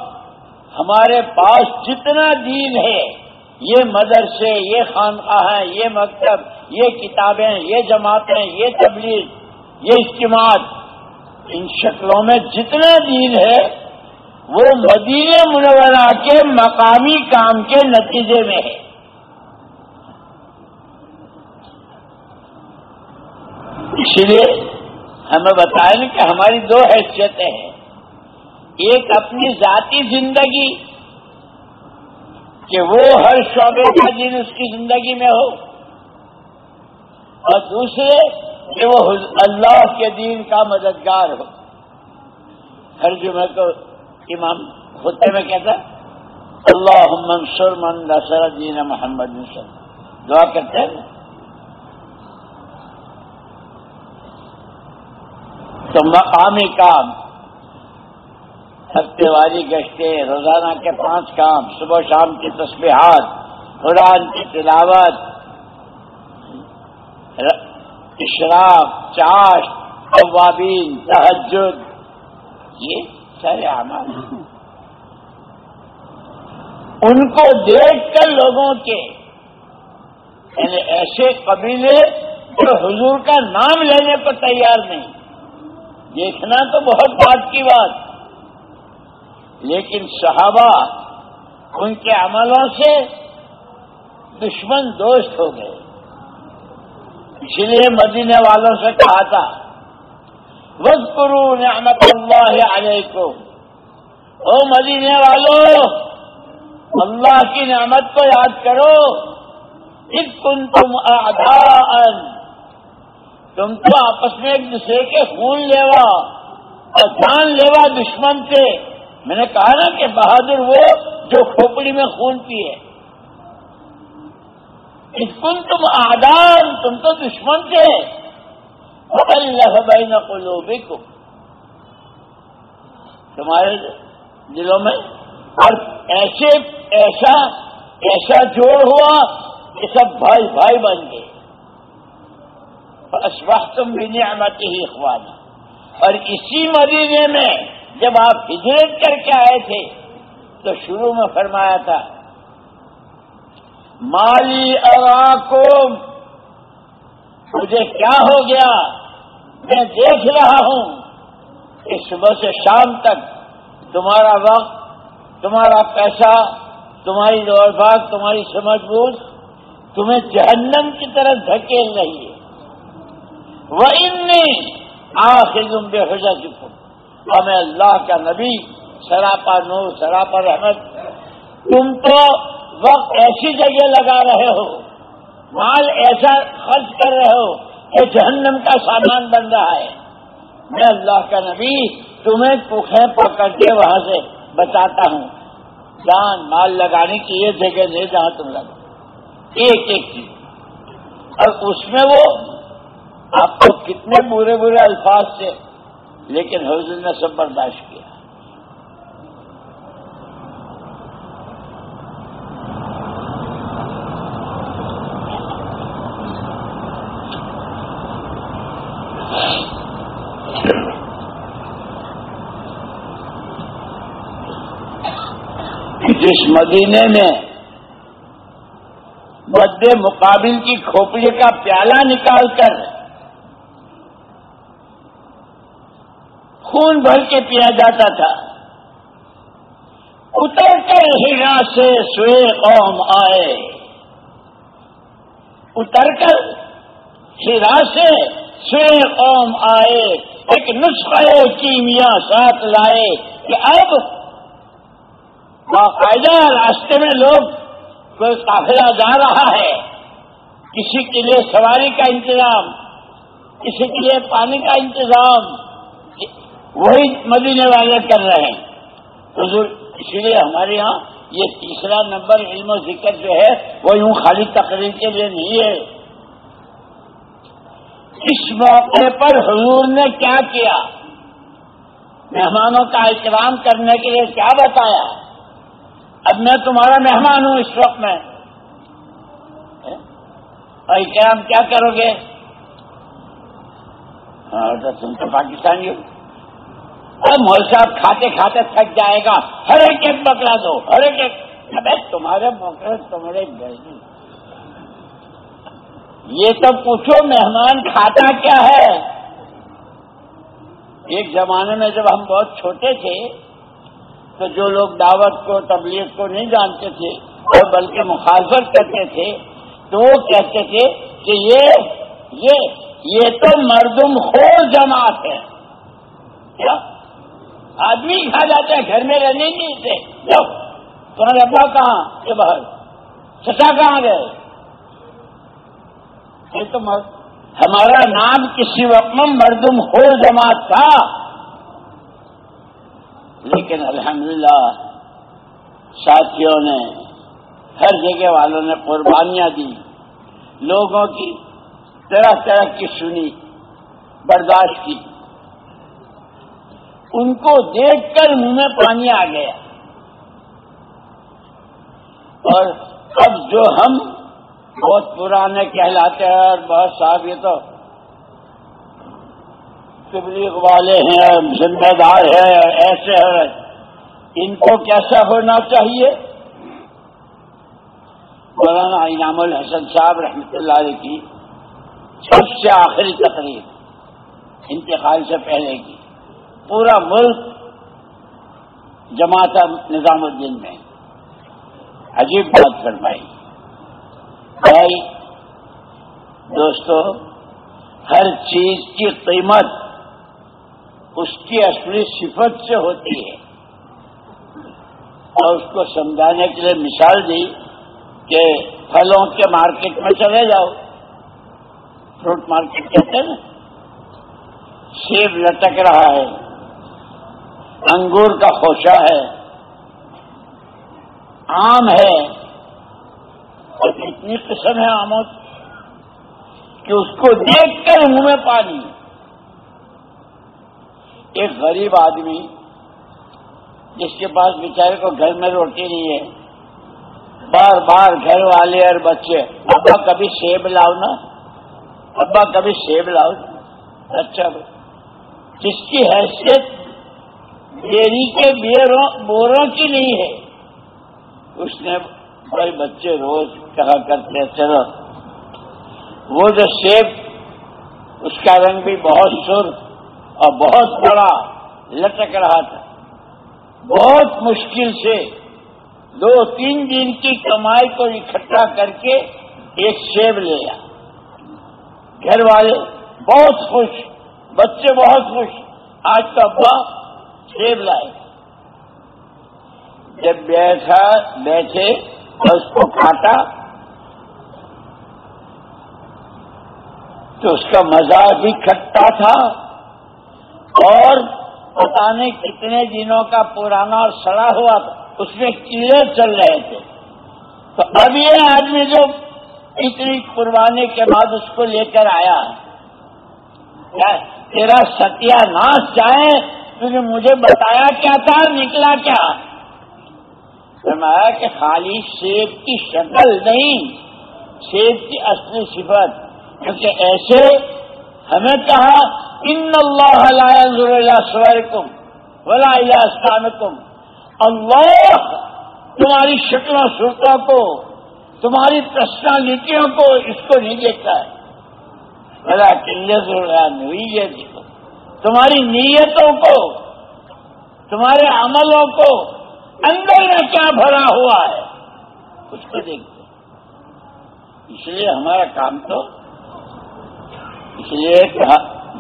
ہمارے پاس جتنا دین ہے، یہ مدرسے، یہ خانقاہ ہیں، یہ مکتب، یہ کتابیں، یہ جماعتیں، یہ تبلیغ یہ اجتماعات ان شکلوں میں جتنا دین ہے، وہ مدینہ منورہ کے مقامی کام کے نتیجے میں ہے۔ اسی لیے ہمیں بتائیں کہ ہماری دو حیثیتیں ہیں۔ ایک اپنی ذاتی زندگی، کہ وہ ہر شعبے کا دن اس کی زندگی میں ہو۔ اور دوسرے کہ وہ اللہ کے دین کا مددگار ہو۔ ہر جمعہ کو امام خطے میں کہتا اللہ منصور من نصر دین محمد نسل دعا کرتے ہیں۔ تو مقامی کام، ہفتے والی گشتیں روزانہ کے پانچ کام، صبح شام کی تصبیحات قرآن کی تلاوت اشراف چاش قوابین تحجد یہ سارے عمل ان کو دیکھ کر لوگوں کے یعنی ایسے قبیلے جو حضور کا نام لینے پر تیار نہیں۔ دیکھنا تو بہت بات کی بات۔ لیکن صحابہ ان کے عملوں سے دشمن دوست ہو گئے۔ اس لیے مدینے والوں سے کہا تھا وز کرو نعمت اللہ علیکم او مدینے والوں اللہ کی نعمت کو یاد کرو۔ اس کن تم آدھا تم تو آپس میں ایک دوسرے کے خون لیوا اور جان لیوا دشمن سے میں نے کہا نا کہ بہادر وہ جو کھوپڑی میں خون پیے۔ اسکن تم آدان تم تو دشمن تھے۔ اللہ بھائی نہ کو تمہارے دلوں میں اور ایسے ایسا ایسا جوڑ ہوا کہ سب بھائی بھائی بن گئے۔ اس وقت تم بھی نعمت ہی اخوانا اور اسی مدینے میں جب آپ ہجرت کر کے آئے تھے، تو شروع میں فرمایا تھا مالی اراکو مجھے کیا ہو گیا؟ میں دیکھ رہا ہوں۔ کہ صبح سے شام تک تمہارا وقت، تمہارا پیسہ، تمہاری دوڑ بھاگ تمہاری سمجھ بوجھ تمہیں جہنم کی طرف دھکیل رہی ہے وہ ان آخر بے حجا چکوں ہمیں اللہ کا نبی، سراپا نور، سراپا رحمت۔ تم تو وقت ایسی جگہ لگا رہے ہو، مال ایسا خرچ کر رہے ہو کہ جہنم کا سامان بن رہا ہے۔ میں اللہ کا نبی تمہیں پوکھیں پکڑ کے وہاں سے بچاتا ہوں۔ جان، مال لگانے کی یہ جگہ نہیں جہاں تم لگا ایک ایک چیز۔ اور اس میں وہ، آپ کو کتنے برے برے الفاظ سے لیکن حضور نے سب برداشت کیا۔ جس مدینے میں بدے مقابل کی کھوپڑی کا پیالہ نکال کر خون بھر کے پیا جاتا تھا، اتر کر ہرا سے سوئے قوم آئے۔ اتر کر ہرا سے سوئے قوم آئے، ایک نسخہ کیمیا ساتھ لائے کہ اب باقاعدہ راستے میں لوگ کوئی قافلہ جا رہا ہے، کسی کے لیے سواری کا انتظام، کسی کے لیے پانی کا انتظام، وہی مدینے والے کر رہے ہیں۔ حضور، اسی لیے ہمارے یہاں یہ تیسرا نمبر علم و ذکر جو ہے، وہ یوں خالی تقریر کے لیے نہیں ہے۔ اس موقع پر حضور نے کیا کیا؟ مہمانوں کا احترام کرنے کے لیے کیا بتایا؟ اب میں تمہارا مہمان ہوں اس وقت میں۔ احترام کیا کرو گے؟ ہاں، تو تم تو پاکستانی ہو۔ مول صاحب کھاتے کھاتے تھک جائے گا۔ ہر ایک ایک پکڑا دو، ہر ایک ایک۔ ابے تمہارے پکڑے تمہارے بیٹی یہ تو پوچھو مہمان کھاتا کیا ہے۔ ایک زمانے میں جب ہم بہت چھوٹے تھے تو جو لوگ دعوت کو، تبلیغ کو نہیں جانتے تھے اور بلکہ مخالفت کرتے تھے، تو وہ کہتے تھے کہ یہ یہ یہ تو مردم خور جماعت ہے۔ کیا آدمی کھا جاتے ہیں گھر میں رہنے نہیں تھے تمہارے ابا کہاں یہ باہر؟ چچا کہاں گئے؟ یہ تو ہمارا نام کسی وقت میں مردم ہو جماعت تھا۔ لیکن الحمدللہ ساتھیوں نے ہر جگہ والوں نے قربانیاں دی، لوگوں کی طرح طرح کی سنی، برداشت کی۔ ان کو دیکھ کر منہ میں پانی آ گیا۔ اور اب جو ہم بہت پرانے کہلاتے ہیں اور بہت صاحب یہ تو تبلیغ والے ہیں ذمہ دار ہیں، ایسے ہیں۔ ان کو کیسا ہونا چاہیے؟ مولانا انعام الحسن صاحب رحمۃ اللہ علیہ کی سب سے آخری تقریب انتقال سے پہلے کی۔ پورا ملک جماعت نظام الدین میں۔ عجیب بات فرمائی۔ بھائی، دوستو، ہر چیز کی قیمت اس کی اصلی صفت سے ہوتی ہے۔ اور اس کو سمجھانے کے لیے مثال دی کہ پھلوں کے مارکیٹ میں چلے جاؤ۔ فروٹ مارکیٹ کہتے ہیں نا۔ سیب لٹک رہا ہے۔ انگور کا خوشہ ہے۔ آم ہے۔ اور اتنی قسم ہے آموں کہ اس کو دیکھ کر منہ میں پانی۔ ایک غریب آدمی جس کے پاس بیچارے کو گھر میں روٹی نہیں ہے، بار بار گھر والے اور بچے، ابا کبھی سیب لاؤ نا، ابا کبھی سیب لاؤ اچھا جس کی حیثیت ڈیری کے بوروں کی نہیں ہے۔ اس نے بڑے بچے روز کہا کرتے ہیں، چلو۔ وہ جو سیب، اس کا رنگ بھی بہت سر اور بہت بڑا لٹک رہا تھا۔ بہت مشکل سے دو تین دن کی کمائی کو اکٹھا کر کے ایک سیب لیا۔ گھر والے بہت خوش، بچے بہت خوش۔ آج کا ابا سیب لائے۔ جب بیٹھا بیٹھے اور اس کو کھاٹا تو اس کا مزہ بھی کھٹا تھا۔ اور پتا نہیں کتنے دنوں کا پرانا اور سڑا ہوا تھا، اس میں کیڑے چل رہے تھے۔ تو اب یہ آدمی جو اتنی قربانی کے بعد اس کو لے کر آیا تیرا ستیہ ناش جائے؟ نے مجھے بتایا کیا تھا، نکلا کیا؟ فرمایا کہ خالی سیب کی شکل نہیں، سیب کی اصلی صفت، کیونکہ ایسے ہمیں کہا ان اللہ سور کم ولا استان کم اللہ تمہاری شکلوں صورتوں کو، تمہاری پرسنالٹیوں کو اس کو نہیں دیکھتا ہے۔ بڑا کنجس ہو تمہاری نیتوں کو، تمہارے عملوں کو اندر میں کیا بھرا ہوا ہے، اس کو دیکھتے اس لیے ہمارا کام تو، اس لیے کہ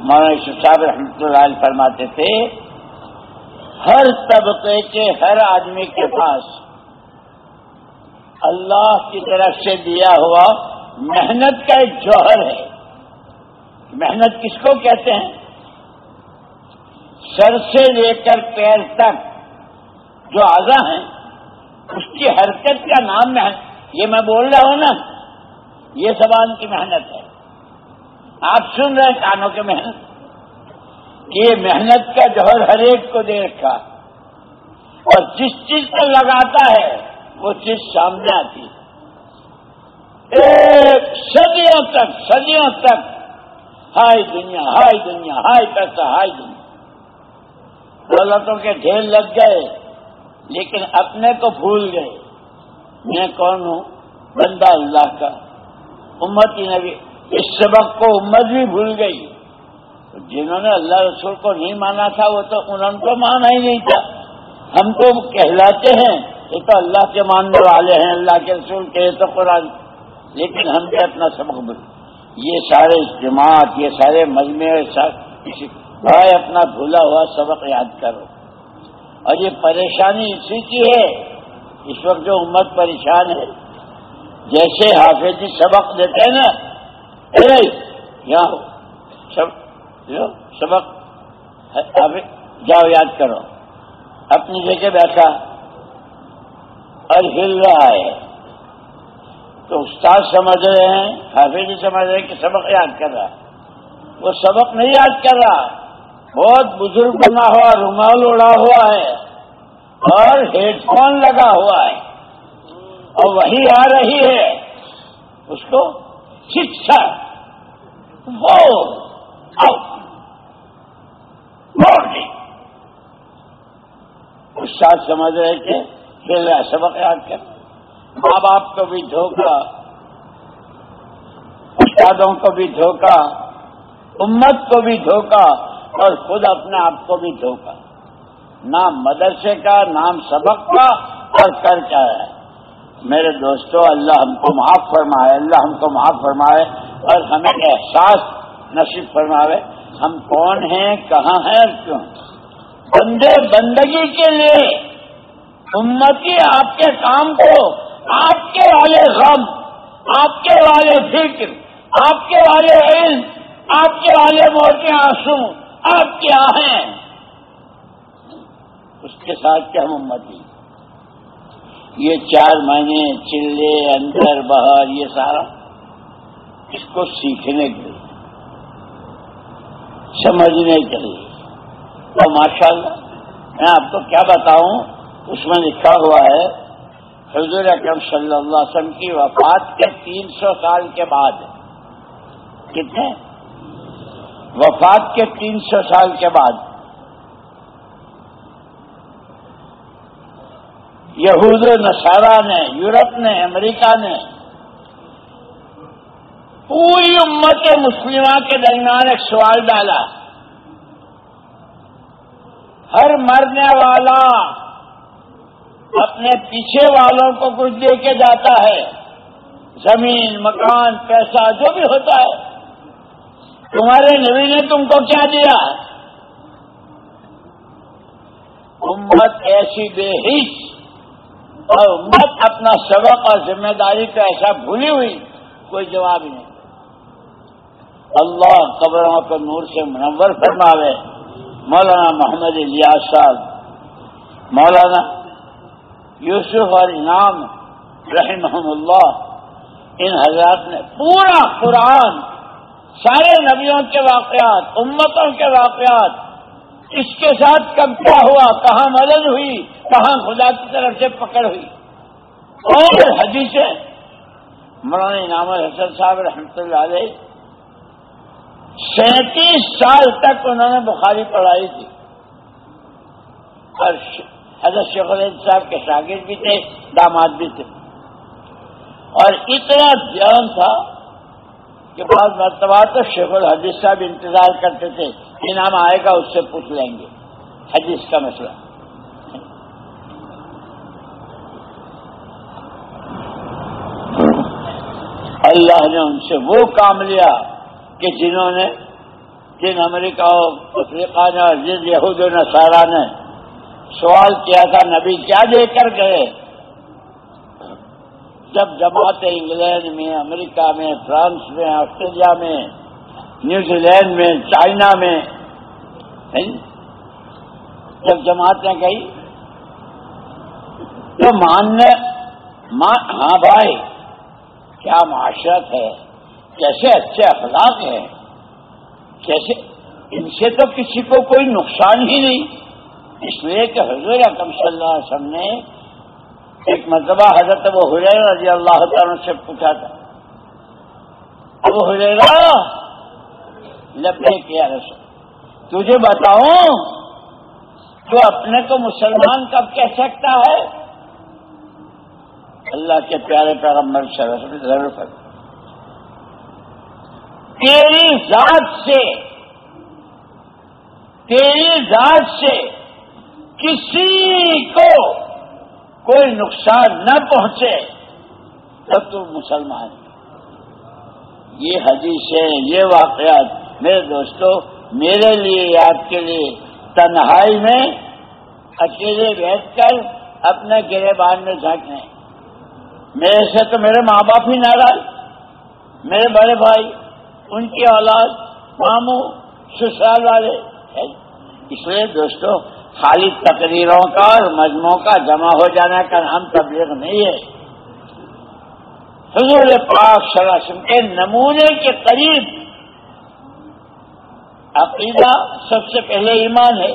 مولانا صاحب رحمۃ اللہ فرماتے تھے، ہر طبقے کے ہر آدمی کے پاس اللہ کی طرف سے دیا ہوا محنت کا ایک جوہر ہے۔ محنت کس کو کہتے ہیں؟ سر سے لے کر پیر تک جو آگا ہیں، اس کی حرکت کا نام محنت، یہ میں بول رہا ہوں نا، یہ زبان کی محنت ہے۔ آپ سن رہے ہیں کانوں کے محنت؟ یہ محنت کا جوہر ہر ایک کو دے رکھا اور جس چیز کو لگاتا ہے، وہ چیز سامنے آتی ہے۔ ایک صدیوں تک صدیوں تک۔ ہائی دنیا ہائی دنیا ہائی پیسہ ہائی دنیا۔ دولتوں کے ڈھیر لگ گئے، لیکن اپنے کو بھول گئے۔ میں کون ہوں؟ بندہ اللہ کا۔ امت ہی نبی اس سبق کو امت بھی بھول گئی۔ جنہوں نے اللہ رسول کو نہیں مانا تھا، وہ تو انہوں کو مانا ہی نہیں تھا۔ ہم تو کہلاتے ہیں، یہ تو اللہ کے ماننے والے ہیں، اللہ کے رسول کے تو قرآن۔ لیکن ہم بھی اپنا سبق بھول۔ یہ سارے اجتماعات یہ سارے مجمے بھائی اپنا بھولا ہوا سبق یاد کرو۔ اور یہ پریشانی اسی کی ہے، اس وقت جو امت پریشان ہے۔ جیسے حافظ جی سبق دیتے ہیں نا سبق جاؤ، یاد کرو۔ اپنی جگہ بیٹھا۔ اور ہل رہا ہے۔ تو استاد سمجھ رہے ہیں، حافظ جی سمجھ رہے ہیں کہ سبق یاد کر رہا۔ ہے وہ سبق نہیں یاد کر رہا۔ بہت بزرگ بنا ہوا، رومال اڑا ہوا ہے۔ اور ہیڈ فون لگا ہوا ہے۔ اور وہی آ رہی ہے۔ اس کو شکشا استاد سمجھ رہے تھے کھیل رہا سبق یاد کر ماں باپ کو بھی دھوکا استادوں کو بھی دھوکا امت کو بھی دھوکا اور خود اپنے آپ کو بھی دھوکا نام مدرسے کا، نام سبق کا، اور کر کیا ہے۔ میرے دوستوں اللہ ہم کو معاف فرمائے، اللہ ہم کو معاف فرمائے اور ہمیں احساس نصیب فرماوے ہم کون ہیں، کہاں ہیں اور کیوں؟ بندے بندگی کے لیے امتی آپ کے کام کو، آپ کے والے غم، آپ کے والے فکر، آپ کے والے علم، آپ کے والے موٹے آنسو، آپ کیا ہیں؟ اس کے ساتھ کیا ہم امتی یہ چار مہینے چلے، اندر باہر یہ سارا اس کو سیکھنے کے لیے، سمجھنے کے لیے۔ تو ماشاء اللہ میں آپ کو کیا بتاؤں، اس میں لکھا ہوا ہے، حضور اکرم صلی اللہ علیہ وسلم کی وفات کے تین سو سال کے بعد۔ کتنے؟ وفات کے تین سو سال کے بعد۔ یہود نصارہ نے، یورپ نے، امریکہ نے پوری امت مسلمہ کے درمیان ایک سوال ڈالا۔ ہر مرنے والا اپنے پیچھے والوں کو کچھ دے کے جاتا ہے۔ زمین، مکان، پیسہ، جو بھی ہوتا ہے۔ تمہارے نبی نے تم کو کیا دیا؟ امت ایسی بے حص اور امت اپنا سبق اور ذمہ داری کا ایسا بھولی ہوئی، کوئی جواب نہیں۔ اللہ قبروں کو نور سے منور فرماوے۔ مولانا محمد الیاس صاحب، مولانا یوسف اور انعام رحم اللہ، ان حضرات نے پورا قرآن، سارے نبیوں کے واقعات، امتوں کے واقعات اس کے ساتھ کب کیا ہوا؟ کہاں مدد ہوئی؟ کہاں خدا کی طرف سے پکڑ ہوئی؟ اور حدیثیں۔ مولانا انعام الحسن صاحب رحمۃ اللہ علیہ، سینتیس سال تک انہوں نے بخاری پڑھائی تھی۔ اور حضرت شیخ الحد صاحب کے شاگرد بھی تھے، داماد بھی تھے۔ اور اتنا دھیان تھا کہ بعض مرتبہ تو شیخ الحدیث صاحب انتظار کرتے تھے۔ انعام آئے گا اس سے پوچھ لیں گے۔ حدیث کا مسئلہ۔ اللہ نے ان سے وہ کام لیا کہ جنہوں نے جن امریکہ افریقہ نے اور جن یہود و نصارہ نے سوال کیا تھا، نبی کیا دے کر گئے؟ جب جماعت انگلینڈ میں، امریکہ میں، فرانس میں، آسٹریلیا میں نیوزی لینڈ میں، چائنا میں جب جماعتیں گئی تو ماننے ہاں بھائی، کیا معاشرت ہے؟ کیسے اچھے اخلاق ہیں؟ کیسے، ان سے تو کسی کو کوئی نقصان ہی نہیں۔ اس لیے کہ حضور اکم صلی اللہ علیہ وسلم نے ایک مرتبہ حضرت ابو حریر رضی اللہ تعالیٰ سے پوچھا تھا۔ ابو حریرا لبے کیا رسول۔ تجھے بتاؤں تو اپنے کو مسلمان کب کہہ سکتا ہے؟ اللہ کے پیارے پیغمبر سرس ضرور کر تیری ذات سے، تیری ذات سے کسی کو کوئی نقصان نہ پہنچے تو تم مسلمان۔ یہ حدیث ہے یہ واقعات میرے دوستوں میرے لیے آپ کے لیے تنہائی میں اکیلے بیٹھ کر اپنے گرے بان میں جھانکنے میرے سے تو میرے ماں باپ ہی ناراض، میرے بڑے بھائی، ان کی اولاد، ماموں، سسرال والے۔ اس لیے دوستوں خالی تقریروں کا اور مجموعوں کا جمع ہو جانے کا نام تبلیغ نہیں ہے۔ حضور پاک صلی اللہ علیہ وسلم کے نمونے کے قریب عقیدہ سب سے پہلے ایمان ہے،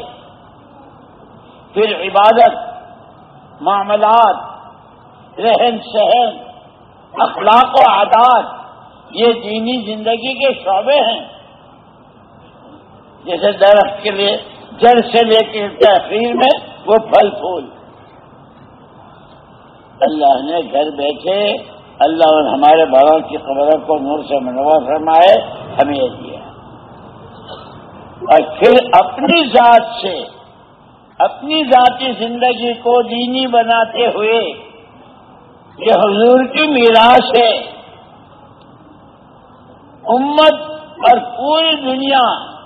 پھر عبادت، معاملات، رہن سہن، اخلاق و عادات، یہ دینی زندگی کے شعبے ہیں۔ جیسے درخت کے لیے، جڑ سے لے کے تحقیر میں وہ پھل پھول۔ اللہ نے گھر بیٹھے، اللہ اور ہمارے بڑوں کی خبروں کو نور سے منور فرمائے، ہمیں یہ دیا اور پھر اپنی ذات سے، اپنی ذاتی زندگی کو دینی بناتے ہوئے، یہ حضور کی میراث ہے۔ امت اور پوری دنیا،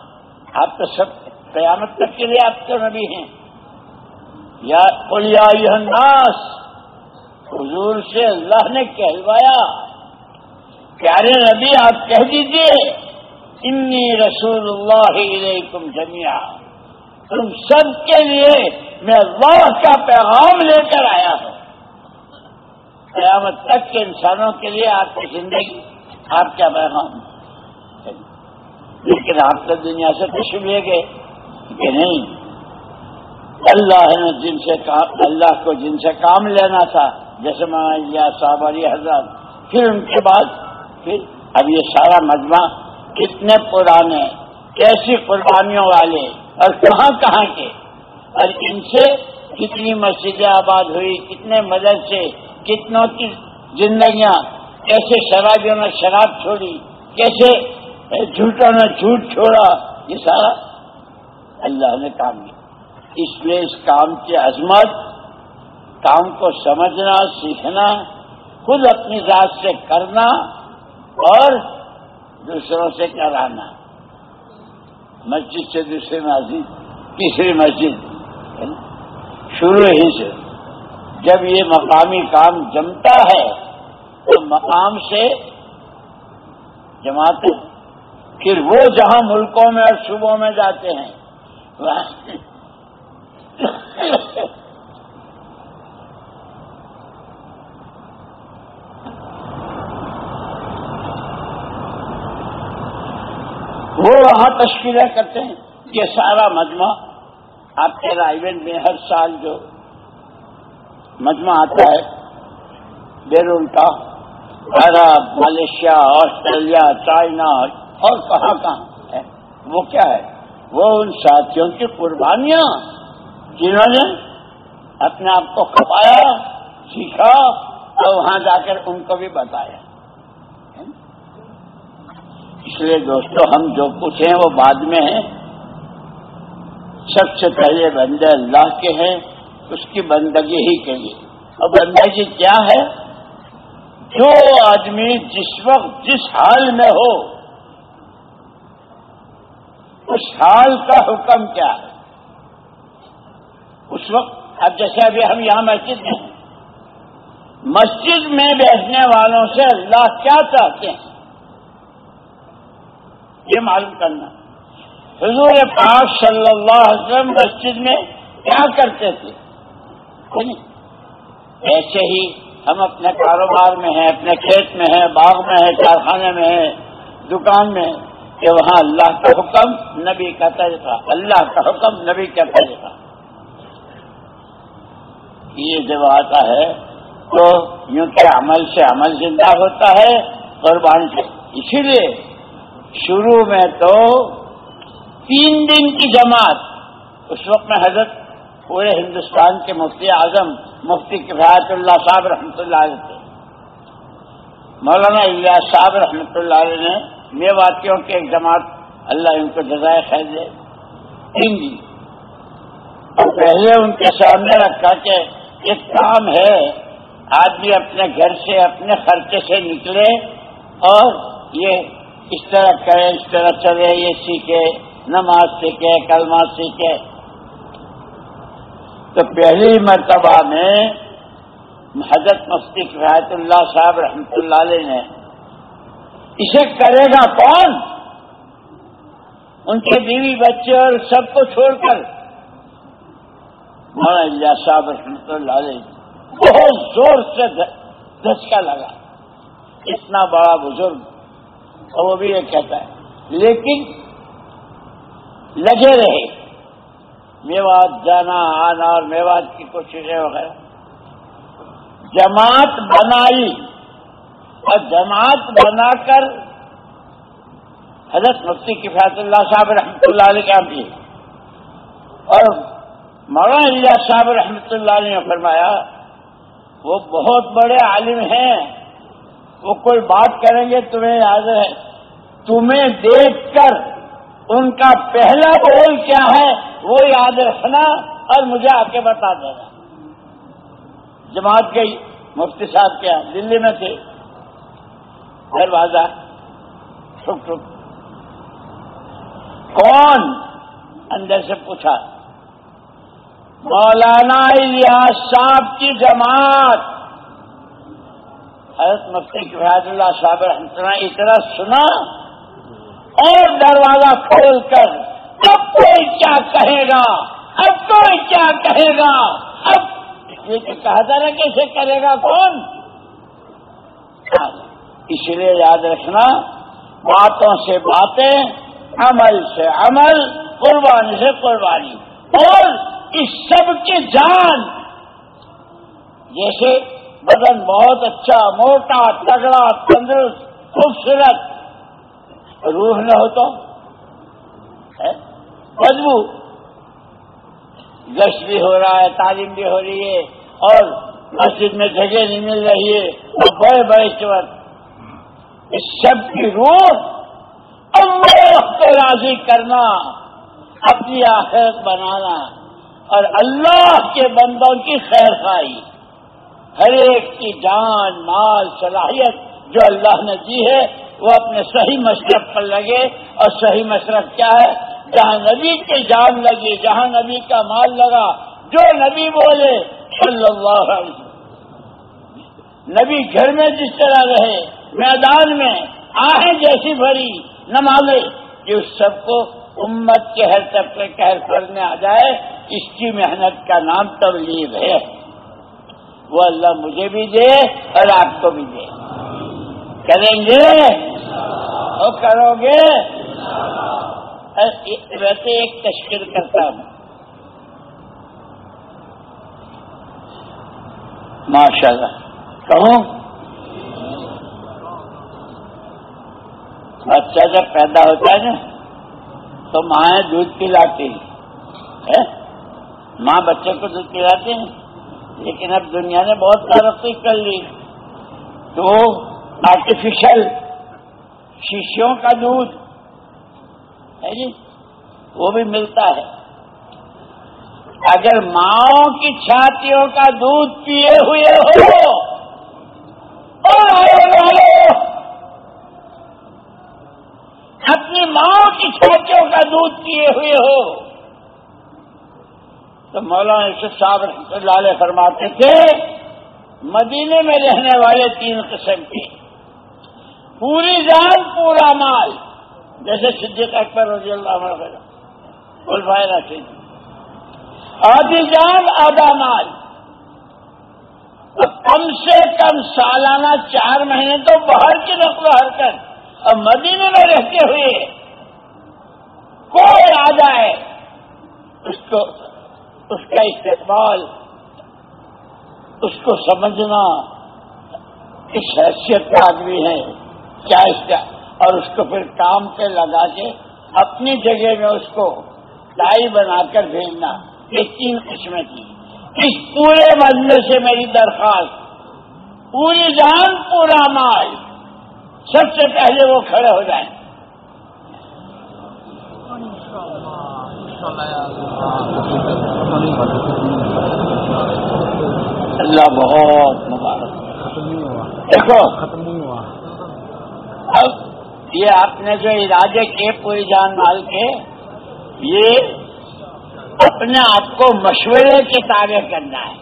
آپ تو سب قیامت تک کے لیے آپ کے نبی ہیں۔ یا الناس، حضور سے اللہ نے کہلوایا، پیارے نبی آپ کہہ دیجیے انی رسول اللہ علیکم جمیا تم سب کے لیے میں اللہ کا پیغام لے کر آیا ہوں۔ قیامت تک کے انسانوں کے لیے آپ کی زندگی، آپ کا پیغام۔ لیکن آپ تو دنیا سے خوش لے گئے، کہ نہیں؟ اللہ نے جن سے کام اللہ کو جن سے کام لینا تھا، جیسے میں صاحب علی حضرت۔ پھر ان کے بعد، پھر اب یہ سارا مجمع کتنے پرانے، کیسی قربانیوں والے، اور کہاں کہاں کے؟ اور ان سے کتنی مسجدیں آباد ہوئی، کتنے مدد سے کتنوں کی زندگیاں، کیسے شرابیوں نے شراب چھوڑی، کیسے جھوٹوں نے جھوٹ چھوڑا، یہ سارا اللہ نے کام کیا۔ اس لیے اس کام کی عظمت، کام کو سمجھنا، سیکھنا، خود اپنی ذات سے کرنا اور دوسروں سے کرانا مسجد سے دوسری مسجد، تیسری مسجد۔ شروع ہی سے۔ جب یہ مقامی کام جمتا ہے، تو مقام سے جماتے پھر وہ جہاں ملکوں میں اور صوبوں میں جاتے ہیں وہ وہاں تشکیلیں کرتے ہیں، یہ سارا مجمع آپ کے رائیونٹ میں ہر سال جو مجمع آتا ہے، بیرون کا، عرب، ملیشیا، آسٹریلیا، چائنا، اور کہاں کہاں ہے، وہ کیا ہے؟ وہ ان ساتھیوں کی قربانیاں، جنہوں نے اپنے آپ کو کھپایا سیکھا، اور وہاں جا کر ان کو بھی بتایا۔ اس لیے دوستو، ہم جو کچھ ہیں وہ بعد میں ہیں۔ سب سے پہلے بندے اللہ کے ہیں، اس کی بندگی ہی کے لیے۔ اور بندگی کیا ہے؟ جو آدمی جس وقت، جس حال میں ہو، اس حال کا حکم کیا ہے؟ اس وقت، اب جیسے ابھی ہم یہاں مسجد میں ہیں۔ مسجد میں بیٹھنے والوں سے اللہ کیا چاہتے ہیں؟ یہ معلوم کرنا۔ حضور پاک صلی اللہ علیہ وسلم مسجد میں کیا کرتے تھے؟ ایسے ہی ہم اپنے کاروبار میں ہیں، اپنے کھیت میں ہیں، باغ میں ہیں، کارخانے میں ہیں، دکان میں کہ وہاں اللہ کا حکم نبی کا طریقہ، اللہ کا حکم نبی کا طریقہ۔ یہ جب آتا ہے تو یوں کہ عمل سے عمل زندہ ہوتا ہے، قربان سے۔ اسی لیے شروع میں تو تین دن کی جماعت، اس وقت میں حضرت پورے ہندوستان کے مفتی اعظم، مفتی کفایت اللہ صاحب رحمۃ اللہ علیہ تھے۔ مولانا الیاس صاحب رحمۃ اللہ علیہ نے میواتیوں کی ایک جماعت، اللہ ان کو جزائے خیر دے۔ تین دن۔ اور پہلے ان کے سامنے رکھا کہ ایک کام ہے، آدمی اپنے گھر سے، اپنے خرچے سے نکلے اور یہ اس طرح کرے اس طرح چلے یہ سیکھے نماز سیکھے کلمہ سیکھے تو پہلی مرتبہ میں حضرت مفتی قرایت اللہ صاحب رحمۃ اللہ علیہ نے اسے کرے گا کون؟ ان کے بیوی بچے اور سب کو چھوڑ کر۔ مولانا صاحب رحمۃ اللہ علیہ بہت زور سے دھچکا لگا۔ اتنا بڑا بزرگ اور وہ بھی یہ کہتا ہے۔ لیکن لگے رہے۔ میوات جانا، آنا اور میوات کی کوششیں وغیرہ۔ جماعت بنائی۔ اور جماعت بنا کر حضرت مفتی کفایت اللہ صاحب رحمۃ اللہ علیہ کا ہاں بھی۔ اور مولانا صاحب رحمۃ اللہ علیہ نے فرمایا، وہ بہت بڑے عالم ہیں۔ وہ کوئی بات کریں گے تمہیں یاد ہے؟ تمہیں دیکھ کر ان کا پہلا بول کیا ہے وہ یاد رکھنا اور مجھے آ کے بتا دینا۔ جماعت گئی مفتی صاحب کیا دلی میں تھے۔ دروازہ۔ ٹھک ٹھک۔ کون؟ اندر سے پوچھا۔ مولانا الیاس صاحب کی جماعت۔ حضرت مفتی فیاض اللہ صاحب رحمۃ اتنا سنا اور دروازہ کھول کر اب کوئی کیا کہے گا؟ اب کوئی کیا کہے گا؟ اب یہ کہا تھا نا کیسے کرے گا کون؟ اس لیے یاد رکھنا، باتوں سے باتیں، عمل سے عمل، قربانی سے قربانی اور اس سب کی جان، جیسے بدن بہت اچھا موٹا، تگڑا، تندرست، خوبصورت۔ روح نہ ہو تو؟ بدبو گشت بھی ہو رہا ہے، تعلیم بھی ہو رہی ہے، اور مسجد میں جگہ نہیں مل رہی ہے۔ اور بڑے بڑے چور۔ اس سب کی روح اللہ کو راضی کرنا، اپنی آخرت بنانا، اور اللہ کے بندوں کی خیر خائی ہر ایک کی جان، مال، صلاحیت جو اللہ نے دی ہے، وہ اپنے صحیح مشرف پر لگے۔ اور صحیح مشرف کیا ہے؟ جہاں نبی کی جان لگی، جہاں نبی کا مال لگا۔ جو نبی بولے، صلی اللہ علیہ وسلم۔ نبی گھر میں جس طرح رہے، میدان میں آہیں جیسی بھری نمازے کہ اس سب کو امت کے ہر طبقے، کے ہر فرض میں آ جائے۔ اس کی محنت کا نام تبلیغ ہے۔ وہ اللہ مجھے بھی دے اور آپ کو بھی دے۔ کریں گے؟ وہ کرو گے؟ ویسے ایک تشکر کرتا ہوں۔ ماشاء اللہ کہوں؟ بچہ جب پیدا ہوتا ہے نا، تو ماں دودھ پلاتی ہے۔ ماں بچے کو دودھ پلاتی ہیں لیکن اب دنیا نے بہت ترقی کر لی۔ تو آرٹیفیشل شیشوں کا دودھ۔ ہے جی؟ وہ بھی ملتا ہے۔ اگر ماؤں کی چھاتیوں کا دودھ پیے ہوئے ہو اپنی ماں کی چھاتیوں کا دودھ پیے ہوئے ہو تو مولانا یوسف صاحب رحمۃ اللہ علیہ فرماتے تھے، مدینے میں رہنے والے تین قسم کے۔ پوری جان، پورا مال۔ جیسے صدیق اکبر رضی اللہ عنہ بلفائے رشید آدھی جان، آدھا مال۔ کم سے کم سالانہ چار مہینے تو باہر کی نقل و حرکت۔ اور مدینے میں رہتے ہوئے کوئی آ جائے اس کو اس کا استقبال، اس کو سمجھنا کس حیثیت کا آدمی ہے، کیا اس کا، اور اس کو پھر کام پہ لگا کے اپنی جگہ میں اس کو لائی بنا کر بھیجنا۔ یہ تین قسمیں تھی اس پورے مجلے سے میری درخواست، پوری جان، پورا مال، سب سے پہلے وہ کھڑے ہو جائیں۔ اللہ بہت مبارک۔ دیکھو ختم نہیں ہوا اب یہ آپ نے جو ارادے کے پوری جان مال کے، یہ اپنے آپ کو مشورے کے تابع کرنا ہے۔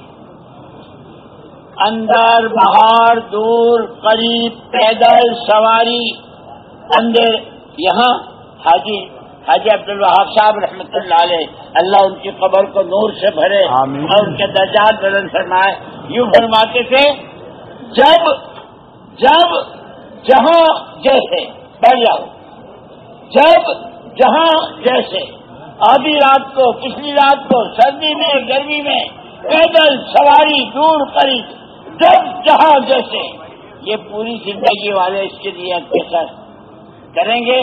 اندر باہر دور، قریب، پیدل، سواری، اندر، یہاں حاجی حاجی عبد الوہاب صاحب رحمۃ اللہ علیہ اللہ ان کی قبر کو نور سے بھرے اور ان کے درجات بلند فرمائے۔ یوں فرماتے تھے جب جب جہاں جیسے بڑھ جاؤ۔ جب جہاں جیسے۔ آدھی رات کو پچھلی رات کو سردی میں گرمی میں پیدل سواری دور قریب۔ جب جہاں جیسے۔ یہ پوری زندگی والے اس کے لیے کریں گے؟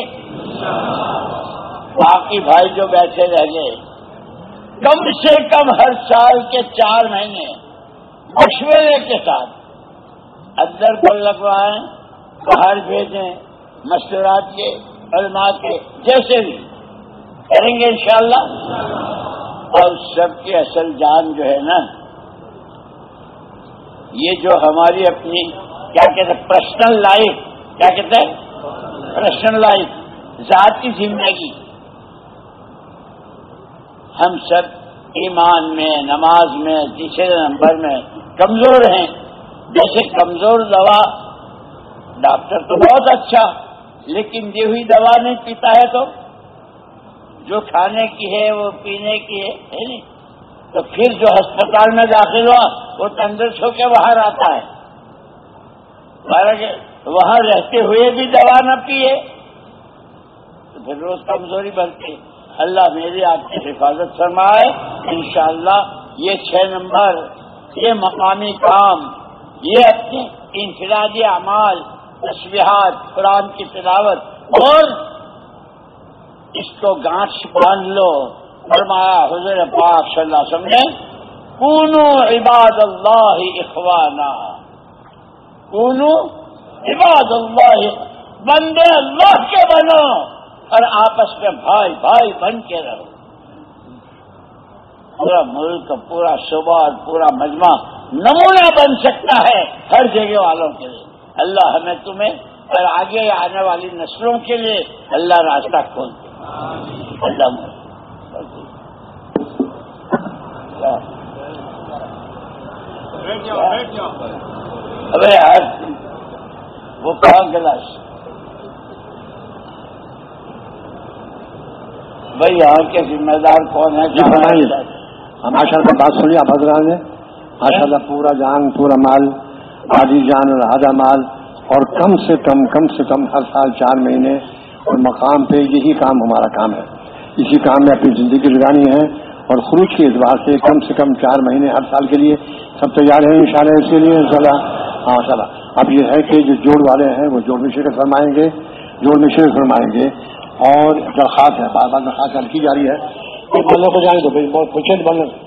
باقی بھائی جو بیٹھے رہ گئے، کم سے کم ہر سال کے چار مہینے مشورے کے ساتھ اندر کو لگوائیں باہر بھیجیں مشورات کے، علماء کے، جیسے بھی۔ کریں گے انشاءاللہ۔ اور سب کی اصل جان جو ہے نا، یہ جو ہماری اپنی کیا کہتے ہیں پرسنل لائف کیا کہتے ہیں؟ پرسنل لائف ذاتی زندگی۔ ہم سب ایمان میں، نماز میں، تیسرے نمبر میں کمزور ہیں۔ جیسے کمزور دوا، ڈاکٹر تو بہت اچھا لیکن دی ہوئی دوا نہیں پیتا ہے تو؟ جو کھانے کی ہے، وہ پینے کی ہے نہیں؟ تو پھر جو ہسپتال میں داخل ہوا، وہ تندرست ہو کے باہر آتا ہے۔ وہاں رہتے ہوئے بھی دوا نہ پیے، تو پھر روز کمزوری بنتی اللہ میری آپ کی حفاظت فرمائے۔ انشاءاللہ یہ چھ نمبر، یہ مقامی کام، یہ اپنے انفرادی اعمال، تشبیہات، قرآن کی تلاوت، اور اس کو گانٹ باندھ لو۔ فرمایا حضور پاک صلی اللہ علیہ وسلم نے، کونو عباد اللہ اخوانا۔ کونو عباد اللہ، بندے اللہ کے بنو۔ اور آپس میں بھائی بھائی بن کے رہو۔ پورا ملک پورا صوبہ پورا مجمع نمونہ بن سکتا ہے ہر جگہ والوں کے لیے۔ اللہ ہمیں تمہیں اور آگے آنے والی نسلوں کے لیے اللہ راستہ کھول دے۔ اللہ ارے یار وہ کہاں گلاس بھائی یہاں کے ذمہ دار کون ہے جی فرمائیے۔ ماشاء اللہ بات سنی آپ حضرات نے ماشاء اللہ پورا جان پورا مال آدھی جان اور آدھا مال اور کم سے کم کم سے کم ہر سال چار مہینے اور مقام پہ یہی کام ہمارا کام ہے۔ اسی کام میں اپنی زندگی گزارانی ہے اور خروج کے اعتبار سے کم سے کم چار مہینے ہر سال کے لیے سب تیار ہیں اللہ اس کے لیے ان شاء اللہ ہاں اب یہ ہے کہ جو جوڑ والے ہیں وہ جوڑ میں شرکت فرمائیں گے جوڑ میں شرکت فرمائیں گے۔ اور درخواست ہے، بار بار درخواست کی جا رہی ہے۔ بندوں کو جانے دو، بھائی، بہت خوشی بند